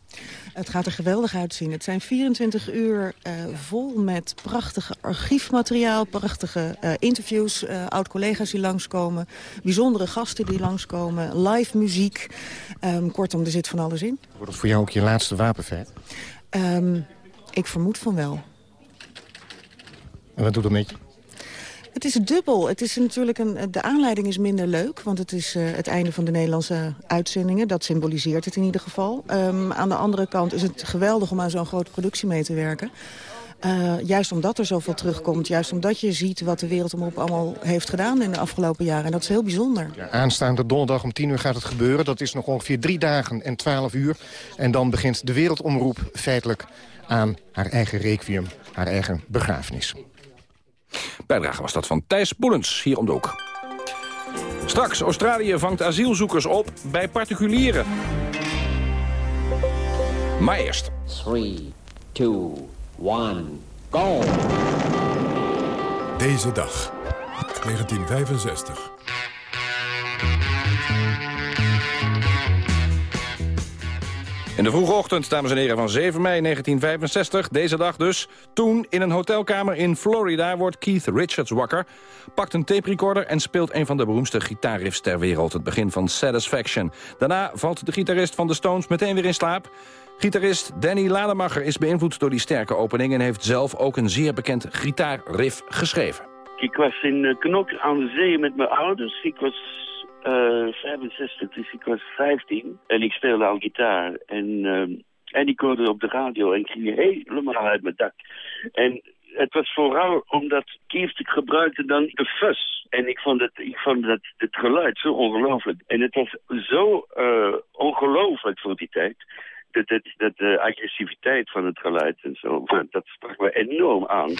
[SPEAKER 25] Het gaat er geweldig uitzien. Het zijn 24 uur uh, vol met prachtige archiefmateriaal... prachtige uh, interviews, uh, oud-collega's die langskomen... bijzondere gasten die langskomen, live muziek. Um, kortom, er zit van alles in.
[SPEAKER 20] Wordt het voor jou ook je laatste wapenfeit?
[SPEAKER 25] Um, ik vermoed van wel.
[SPEAKER 20] En wat doet dat met je?
[SPEAKER 25] Het is dubbel. Het is natuurlijk een, de aanleiding is minder leuk, want het is uh, het einde van de Nederlandse uitzendingen. Dat symboliseert het in ieder geval. Um, aan de andere kant is het geweldig om aan zo'n grote productie mee te werken. Uh, juist omdat er zoveel terugkomt. Juist omdat je ziet wat de Wereldomroep allemaal heeft gedaan in de afgelopen jaren. En dat is heel bijzonder.
[SPEAKER 20] Ja, aanstaande donderdag om 10 uur gaat het gebeuren. Dat is nog ongeveer drie dagen en 12 uur. En dan begint de Wereldomroep feitelijk aan haar eigen requiem, haar eigen begrafenis.
[SPEAKER 19] Bijdrage was dat van Thijs Boelens, hier om de hoek. Straks, Australië vangt asielzoekers op bij particulieren. Maar eerst.
[SPEAKER 26] 3, 2, 1, go!
[SPEAKER 1] Deze dag, 1965.
[SPEAKER 19] In de vroege ochtend, dames en heren, van 7 mei 1965, deze dag dus... toen in een hotelkamer in Florida wordt Keith Richards wakker... pakt een tape recorder en speelt een van de beroemdste gitaarriffs ter wereld... het begin van Satisfaction. Daarna valt de gitarist van de Stones meteen weer in slaap... Gitarist Danny Lademacher is beïnvloed door die sterke opening... en heeft zelf ook een zeer bekend gitaarriff geschreven.
[SPEAKER 27] Ik was in Knok aan zee met mijn ouders. Ik was uh, 65, dus ik was 15 en ik speelde al gitaar. En, uh, en ik hoorde op de radio en ik ging helemaal uit mijn dak. En het was vooral omdat Keith gebruikte dan de fuzz. En ik vond het, ik vond dat, het geluid zo ongelooflijk. En het was zo uh, ongelooflijk voor die tijd. Dat, dat, dat de agressiviteit van het geluid en zo, dat sprak me enorm aan.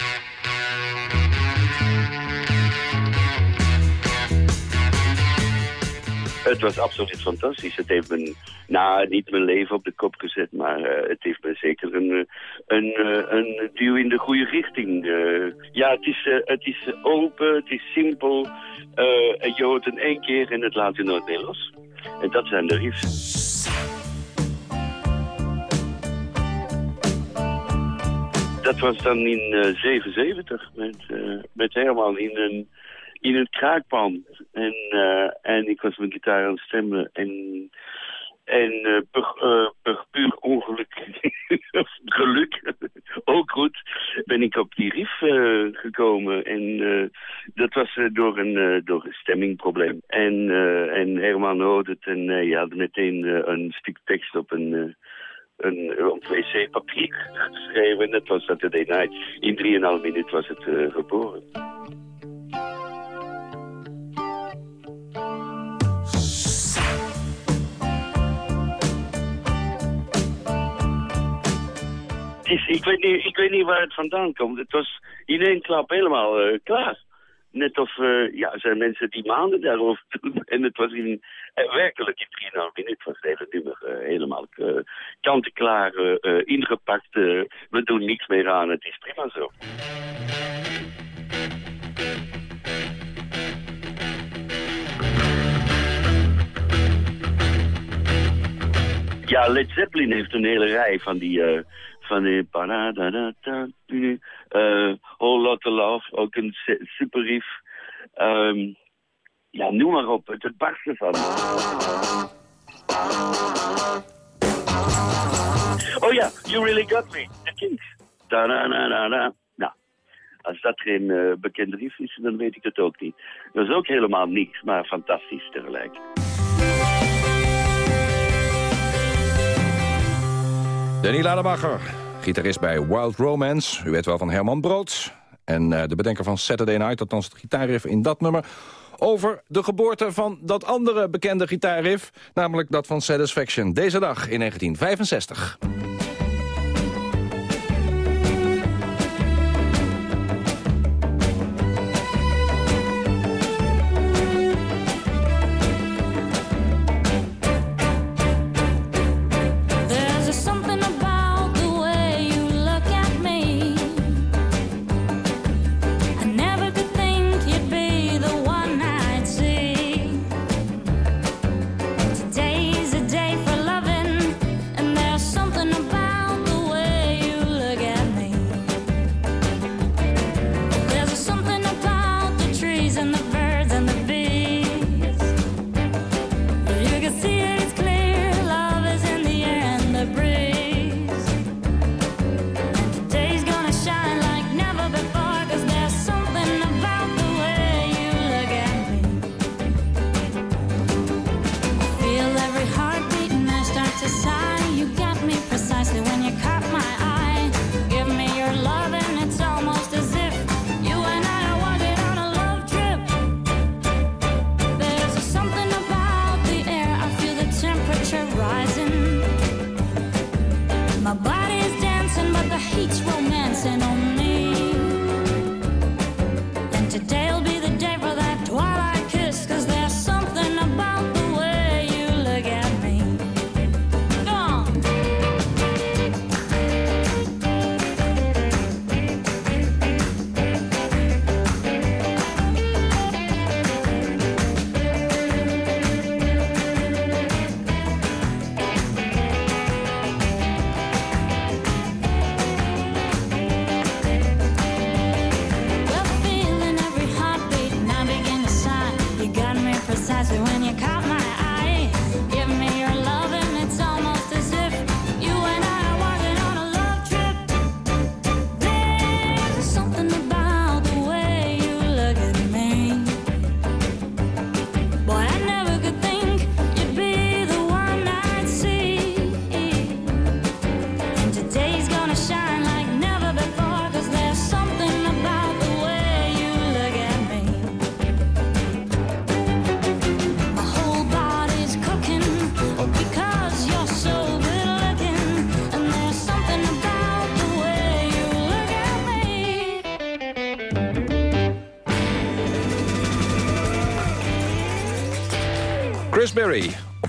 [SPEAKER 27] Het was absoluut fantastisch. Het heeft mijn, nou, niet mijn leven op de kop gezet, maar uh, het heeft me zeker een, een, een duw in de goede richting. Ja, het is, het is open, het is simpel. je hoort het één keer en het laat je nooit meer los. En dat zijn de riffs. Dat was dan in 77 met, met Herman in een in een kraakpand. En, uh, en ik was mijn gitaar aan het stemmen. En, en uh, per, puur ongeluk, geluk, ook goed, ben ik op die riff gekomen. En dat was door, een, door een stemmingprobleem. En, en Herman hoorde het en hij had meteen een stuk tekst op een een, wc-papier geschreven. En dat was Saturday Night. In 3,5 minuten was het geboren. ik, weet niet, ik weet niet waar het vandaan komt. Het was in één klap helemaal eh, klaar. Net of, eh, ja, er zijn mensen die maanden daarover doen. En het was in, eh, werkelijk in 3,5 minuten was het hele nummer helemaal kant-en-klaar ingepakt. we doen niks meer aan, het is prima zo. Ja, Led Zeppelin heeft een hele rij van die, van die... eh Whole Lotta Love, ook een su- super riff. Ehm, ja, noem maar op. Het, het barst ervan. Oh ja, You Really Got Me. The Kinks. Da-da-da-da-da. Nou, als dat geen eh, bekende riff is, dan weet ik het ook niet. Dat is ook helemaal niks, maar fantastisch tegelijk.
[SPEAKER 28] Danny Ladebacher, gitarist bij Wild Romance. U weet wel van Herman Brood. En eh, de bedenker van Saturday Night, althans het gitaarriff in dat nummer... over de geboorte van dat andere bekende gitaarriff... namelijk dat van Satisfaction, deze dag in 1965.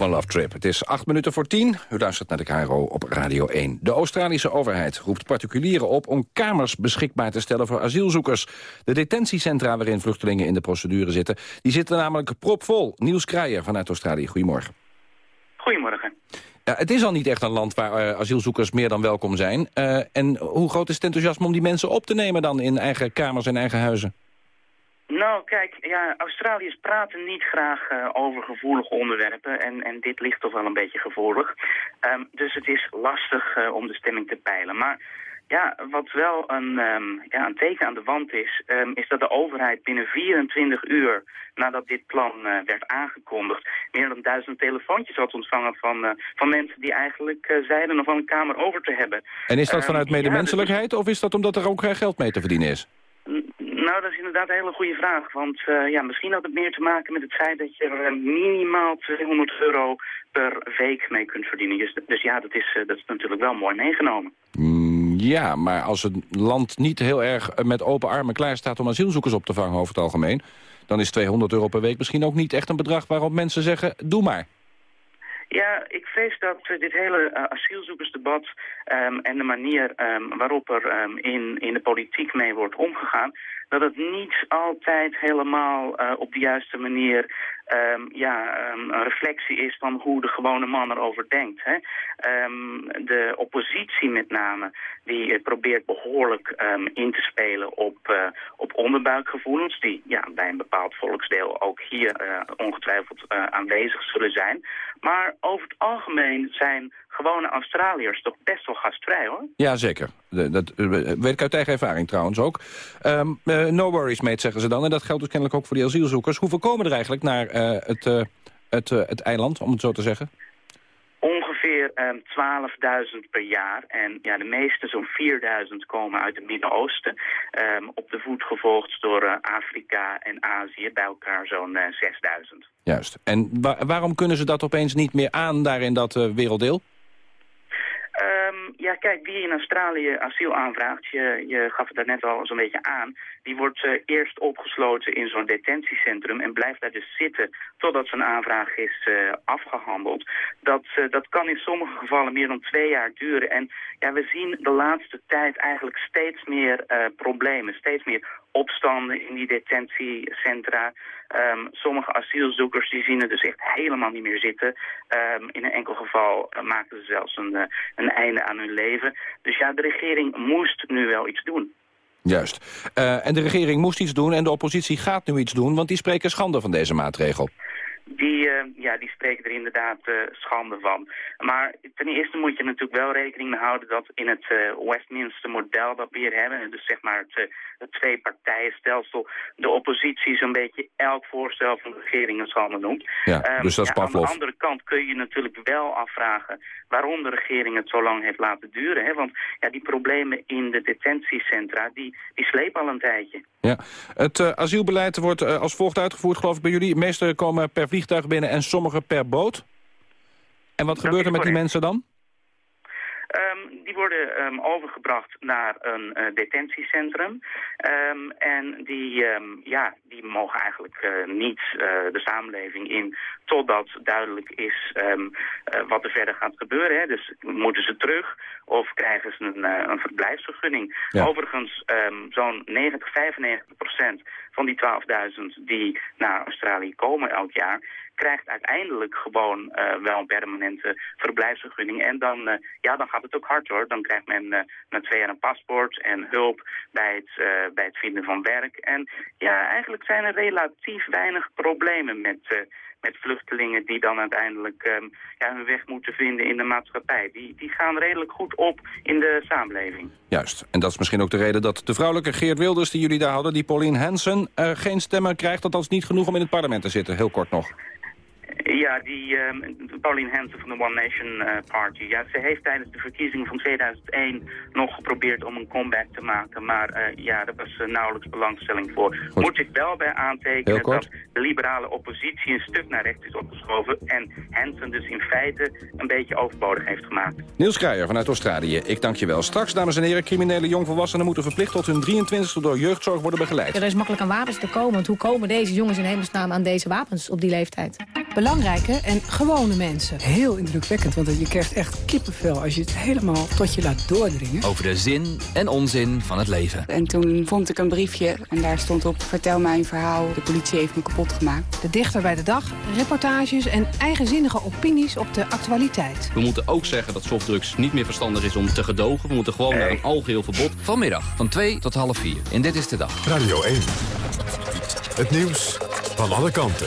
[SPEAKER 19] Love trip.
[SPEAKER 28] Het is acht minuten voor tien. U luistert naar de KRO op Radio 1. De Australische overheid roept particulieren op om kamers beschikbaar te stellen voor asielzoekers. De detentiecentra waarin vluchtelingen in de procedure zitten, die zitten namelijk propvol. Niels Kruijer vanuit Australië, goedemorgen.
[SPEAKER 29] Goedemorgen.
[SPEAKER 28] Ja, het is al niet echt een land waar eh, asielzoekers meer dan welkom zijn. Eh, en hoe groot is het enthousiasme om die mensen op te nemen dan in eigen kamers en eigen huizen?
[SPEAKER 29] Nou, kijk, ja, Australiërs praten niet graag eh, over gevoelige onderwerpen en, en dit ligt toch wel een beetje gevoelig. Ehm, dus het is lastig eh, om de stemming te peilen. Maar ja, wat wel een, ehm, ja, een teken aan de wand is, ehm, is dat de overheid binnen 24 uur nadat dit plan eh, werd aangekondigd, meer dan duizend telefoontjes had ontvangen van, van mensen die eigenlijk eh, zeiden nog wel een kamer over te hebben.
[SPEAKER 28] En is dat vanuit
[SPEAKER 29] ja, dus-
[SPEAKER 28] medemenselijkheid of is dat omdat er ook geen geld mee te verdienen is?
[SPEAKER 29] Nou, dat is inderdaad een hele goede vraag. Want eh, ja, misschien had het meer te maken met het feit dat je er eh, minimaal 200 euro per week mee kunt verdienen. Dus, dus ja, dat is, eh, dat is natuurlijk wel mooi meegenomen.
[SPEAKER 28] Mm, ja, maar als het land niet heel erg met open armen klaar staat om asielzoekers op te vangen over het algemeen, dan is 200 euro per week misschien ook niet echt een bedrag waarop mensen zeggen, doe maar.
[SPEAKER 29] Ja, ik vrees dat dit hele asielzoekersdebat ehm, en de manier ehm, waarop er ehm, in, in de politiek mee wordt omgegaan, dat het niet altijd helemaal eh, op de juiste manier ehm, ja, ehm, een reflectie is van hoe de gewone man erover denkt. Hè. Ehm, de oppositie met name, die eh, probeert behoorlijk in te spelen op, eh, op onderbuikgevoelens, die ja, bij een bepaald volksdeel ook hier ongetwijfeld aanwezig zullen zijn. Maar over het algemeen zijn gewone Australiërs toch best wel gastvrij hoor.
[SPEAKER 19] Ja, zeker. Dat eh, weet ik uit eigen ervaring trouwens ook. Ehm, eh, no worries, mate, zeggen ze dan. En dat geldt dus kennelijk ook voor die asielzoekers. Hoeveel komen er eigenlijk naar eh, het, het, het eiland, om het zo te zeggen?
[SPEAKER 29] Ongeveer ehm, 12.000 per jaar. En ja, de meeste, zo'n 4.000, komen uit het Midden-Oosten. Ehm, op de voet gevolgd door Afrika en Azië. Bij elkaar zo'n eh, 6.000.
[SPEAKER 19] Juist. En wa- waarom kunnen ze dat opeens niet meer aan daar in dat werelddeel?
[SPEAKER 29] Ja, kijk, wie in Australië asiel aanvraagt, je, je gaf het daarnet al zo'n beetje aan, die wordt eh, eerst opgesloten in zo'n detentiecentrum en blijft daar dus zitten totdat zijn aanvraag is eh, afgehandeld. Dat, eh, dat kan in sommige gevallen meer dan twee jaar duren. En ja, we zien de laatste tijd eigenlijk steeds meer problemen, steeds meer opstanden in die detentiecentra. Ehm, sommige asielzoekers die zien het dus echt helemaal niet meer zitten. Ehm, in een enkel geval eh, maken ze zelfs een, eh, een einde aan hun leven. Dus ja, de regering moest nu wel iets doen.
[SPEAKER 19] Juist. Eh, en de regering moest iets doen en de oppositie gaat nu iets doen... want die spreken schande van deze maatregel.
[SPEAKER 29] Die, eh, ja, die spreken er inderdaad eh, schande van. Maar ten eerste moet je natuurlijk wel rekening mee houden dat in het eh, Westminster model dat we hier hebben, dus zeg maar het, eh, het twee-partijenstelsel, de oppositie zo'n beetje elk voorstel van de regering een schande noemt.
[SPEAKER 19] Ja,
[SPEAKER 29] Ehm,
[SPEAKER 19] dus dat is
[SPEAKER 29] ja, aan de andere kant kun je natuurlijk wel afvragen waarom de regering het zo lang heeft laten duren. Hè? Want ja, die problemen in de detentiecentra, die, die slepen al een tijdje.
[SPEAKER 19] Ja. Het eh, asielbeleid wordt eh, als volgt uitgevoerd, geloof ik, bij jullie. De meeste komen per vliegtuig binnen en sommige per boot. En wat gebeurt er met die mensen dan?
[SPEAKER 29] Die worden ehm, overgebracht naar een eh, detentiecentrum. Ehm, en die, ehm, ja, die mogen eigenlijk eh, niet eh, de samenleving in totdat duidelijk is wat er verder gaat gebeuren. Hè. Dus moeten ze terug of krijgen ze een, een verblijfsvergunning.
[SPEAKER 19] Ja.
[SPEAKER 29] Overigens, zo'n 90, 95 procent van die 12.000 die naar Australië komen elk jaar krijgt uiteindelijk gewoon eh, wel een permanente verblijfsvergunning. En dan, eh, ja, dan gaat het ook hard hoor. Dan krijgt men eh, na twee jaar een paspoort en hulp bij het, eh, bij het vinden van werk. En ja, eigenlijk zijn er relatief weinig problemen met, eh, met vluchtelingen die dan uiteindelijk ehm, ja, hun weg moeten vinden in de maatschappij. Die, die gaan redelijk goed op in de samenleving.
[SPEAKER 19] Juist. En dat is misschien ook de reden dat de vrouwelijke Geert Wilders... die jullie daar houden, die Pauline Hansen, eh, geen stemmen krijgt. Althans niet genoeg om in het parlement te zitten. Heel kort nog.
[SPEAKER 29] Ja, die ehm, Pauline Hanson van de One Nation eh, Party. Ja, ze heeft tijdens de verkiezingen van 2001 nog geprobeerd om een comeback te maken. Maar eh, ja, daar was eh, nauwelijks belangstelling voor. Moet ik wel bij aantekenen dat de liberale oppositie een stuk naar rechts is opgeschoven. En Hanson dus in feite een beetje overbodig heeft gemaakt.
[SPEAKER 19] Niels Kruijer vanuit Australië, ik dank je wel. Straks, dames en heren, criminele jongvolwassenen... moeten verplicht tot hun 23e door jeugdzorg worden begeleid.
[SPEAKER 30] Er is makkelijk aan wapens te komen, want hoe komen deze jongens in hemelsnaam aan deze wapens op die leeftijd?
[SPEAKER 31] Belangrijke en gewone mensen. Heel indrukwekkend, want je krijgt echt kippenvel als je het helemaal tot je laat doordringen.
[SPEAKER 32] Over de zin en onzin van het leven.
[SPEAKER 33] En toen vond ik een briefje en daar stond op... vertel mij een verhaal, de politie heeft me kapot gemaakt.
[SPEAKER 31] De dichter bij de dag, reportages en eigenzinnige opinies op de actualiteit.
[SPEAKER 32] We moeten ook zeggen dat softdrugs niet meer verstandig is om te gedogen. We moeten gewoon naar een algeheel verbod. Vanmiddag van 2 tot half 4. En dit is de dag.
[SPEAKER 1] Radio 1. Het nieuws van alle kanten.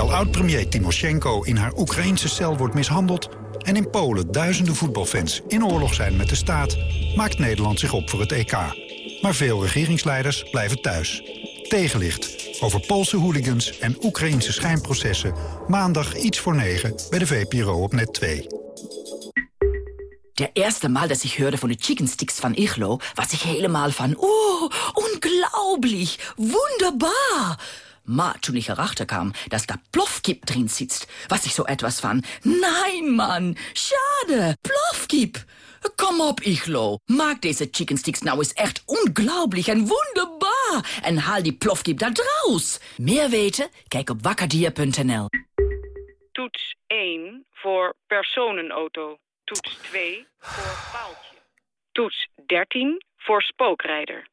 [SPEAKER 34] Terwijl oud-premier Timoshenko in haar Oekraïnse cel wordt mishandeld... en in Polen duizenden voetbalfans in oorlog zijn met de staat... maakt Nederland zich op voor het EK. Maar veel regeringsleiders blijven thuis. Tegenlicht over Poolse hooligans en Oekraïnse schijnprocessen... maandag iets voor negen bij de VPRO op net 2.
[SPEAKER 35] Der erste Mal, dass ich hörte von den Chicken Sticks von Ichlo, was ich helemaal van, oh, unglaublich, wunderbar. Maar toen ich erachter kam, dass da Plofkip drin sitzt, was ich so etwas van, nein, Mann, schade, Plofkip. Kom op, Ichlo. Maak deze chicken sticks nou eens echt unglaublich en wunderbar. En haal die plofkip daar draus. Meer weten? Kijk op wakkerdier.nl.
[SPEAKER 36] Toets 1 voor personenauto. Toets 2 voor paaltje. Toets 13 voor spookrijder.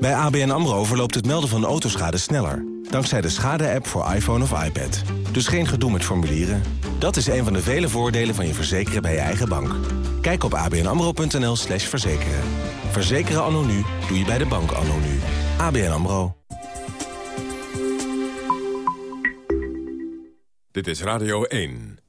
[SPEAKER 37] Bij ABN AMRO verloopt het melden van autoschade sneller. Dankzij de schade-app voor iPhone of iPad. Dus geen gedoe met formulieren. Dat is een van de vele voordelen van je verzekeren bij je eigen bank. Kijk op abnamro.nl slash verzekeren. Verzekeren anno nu doe je bij de bank anno nu. ABN AMRO.
[SPEAKER 1] Dit is Radio 1.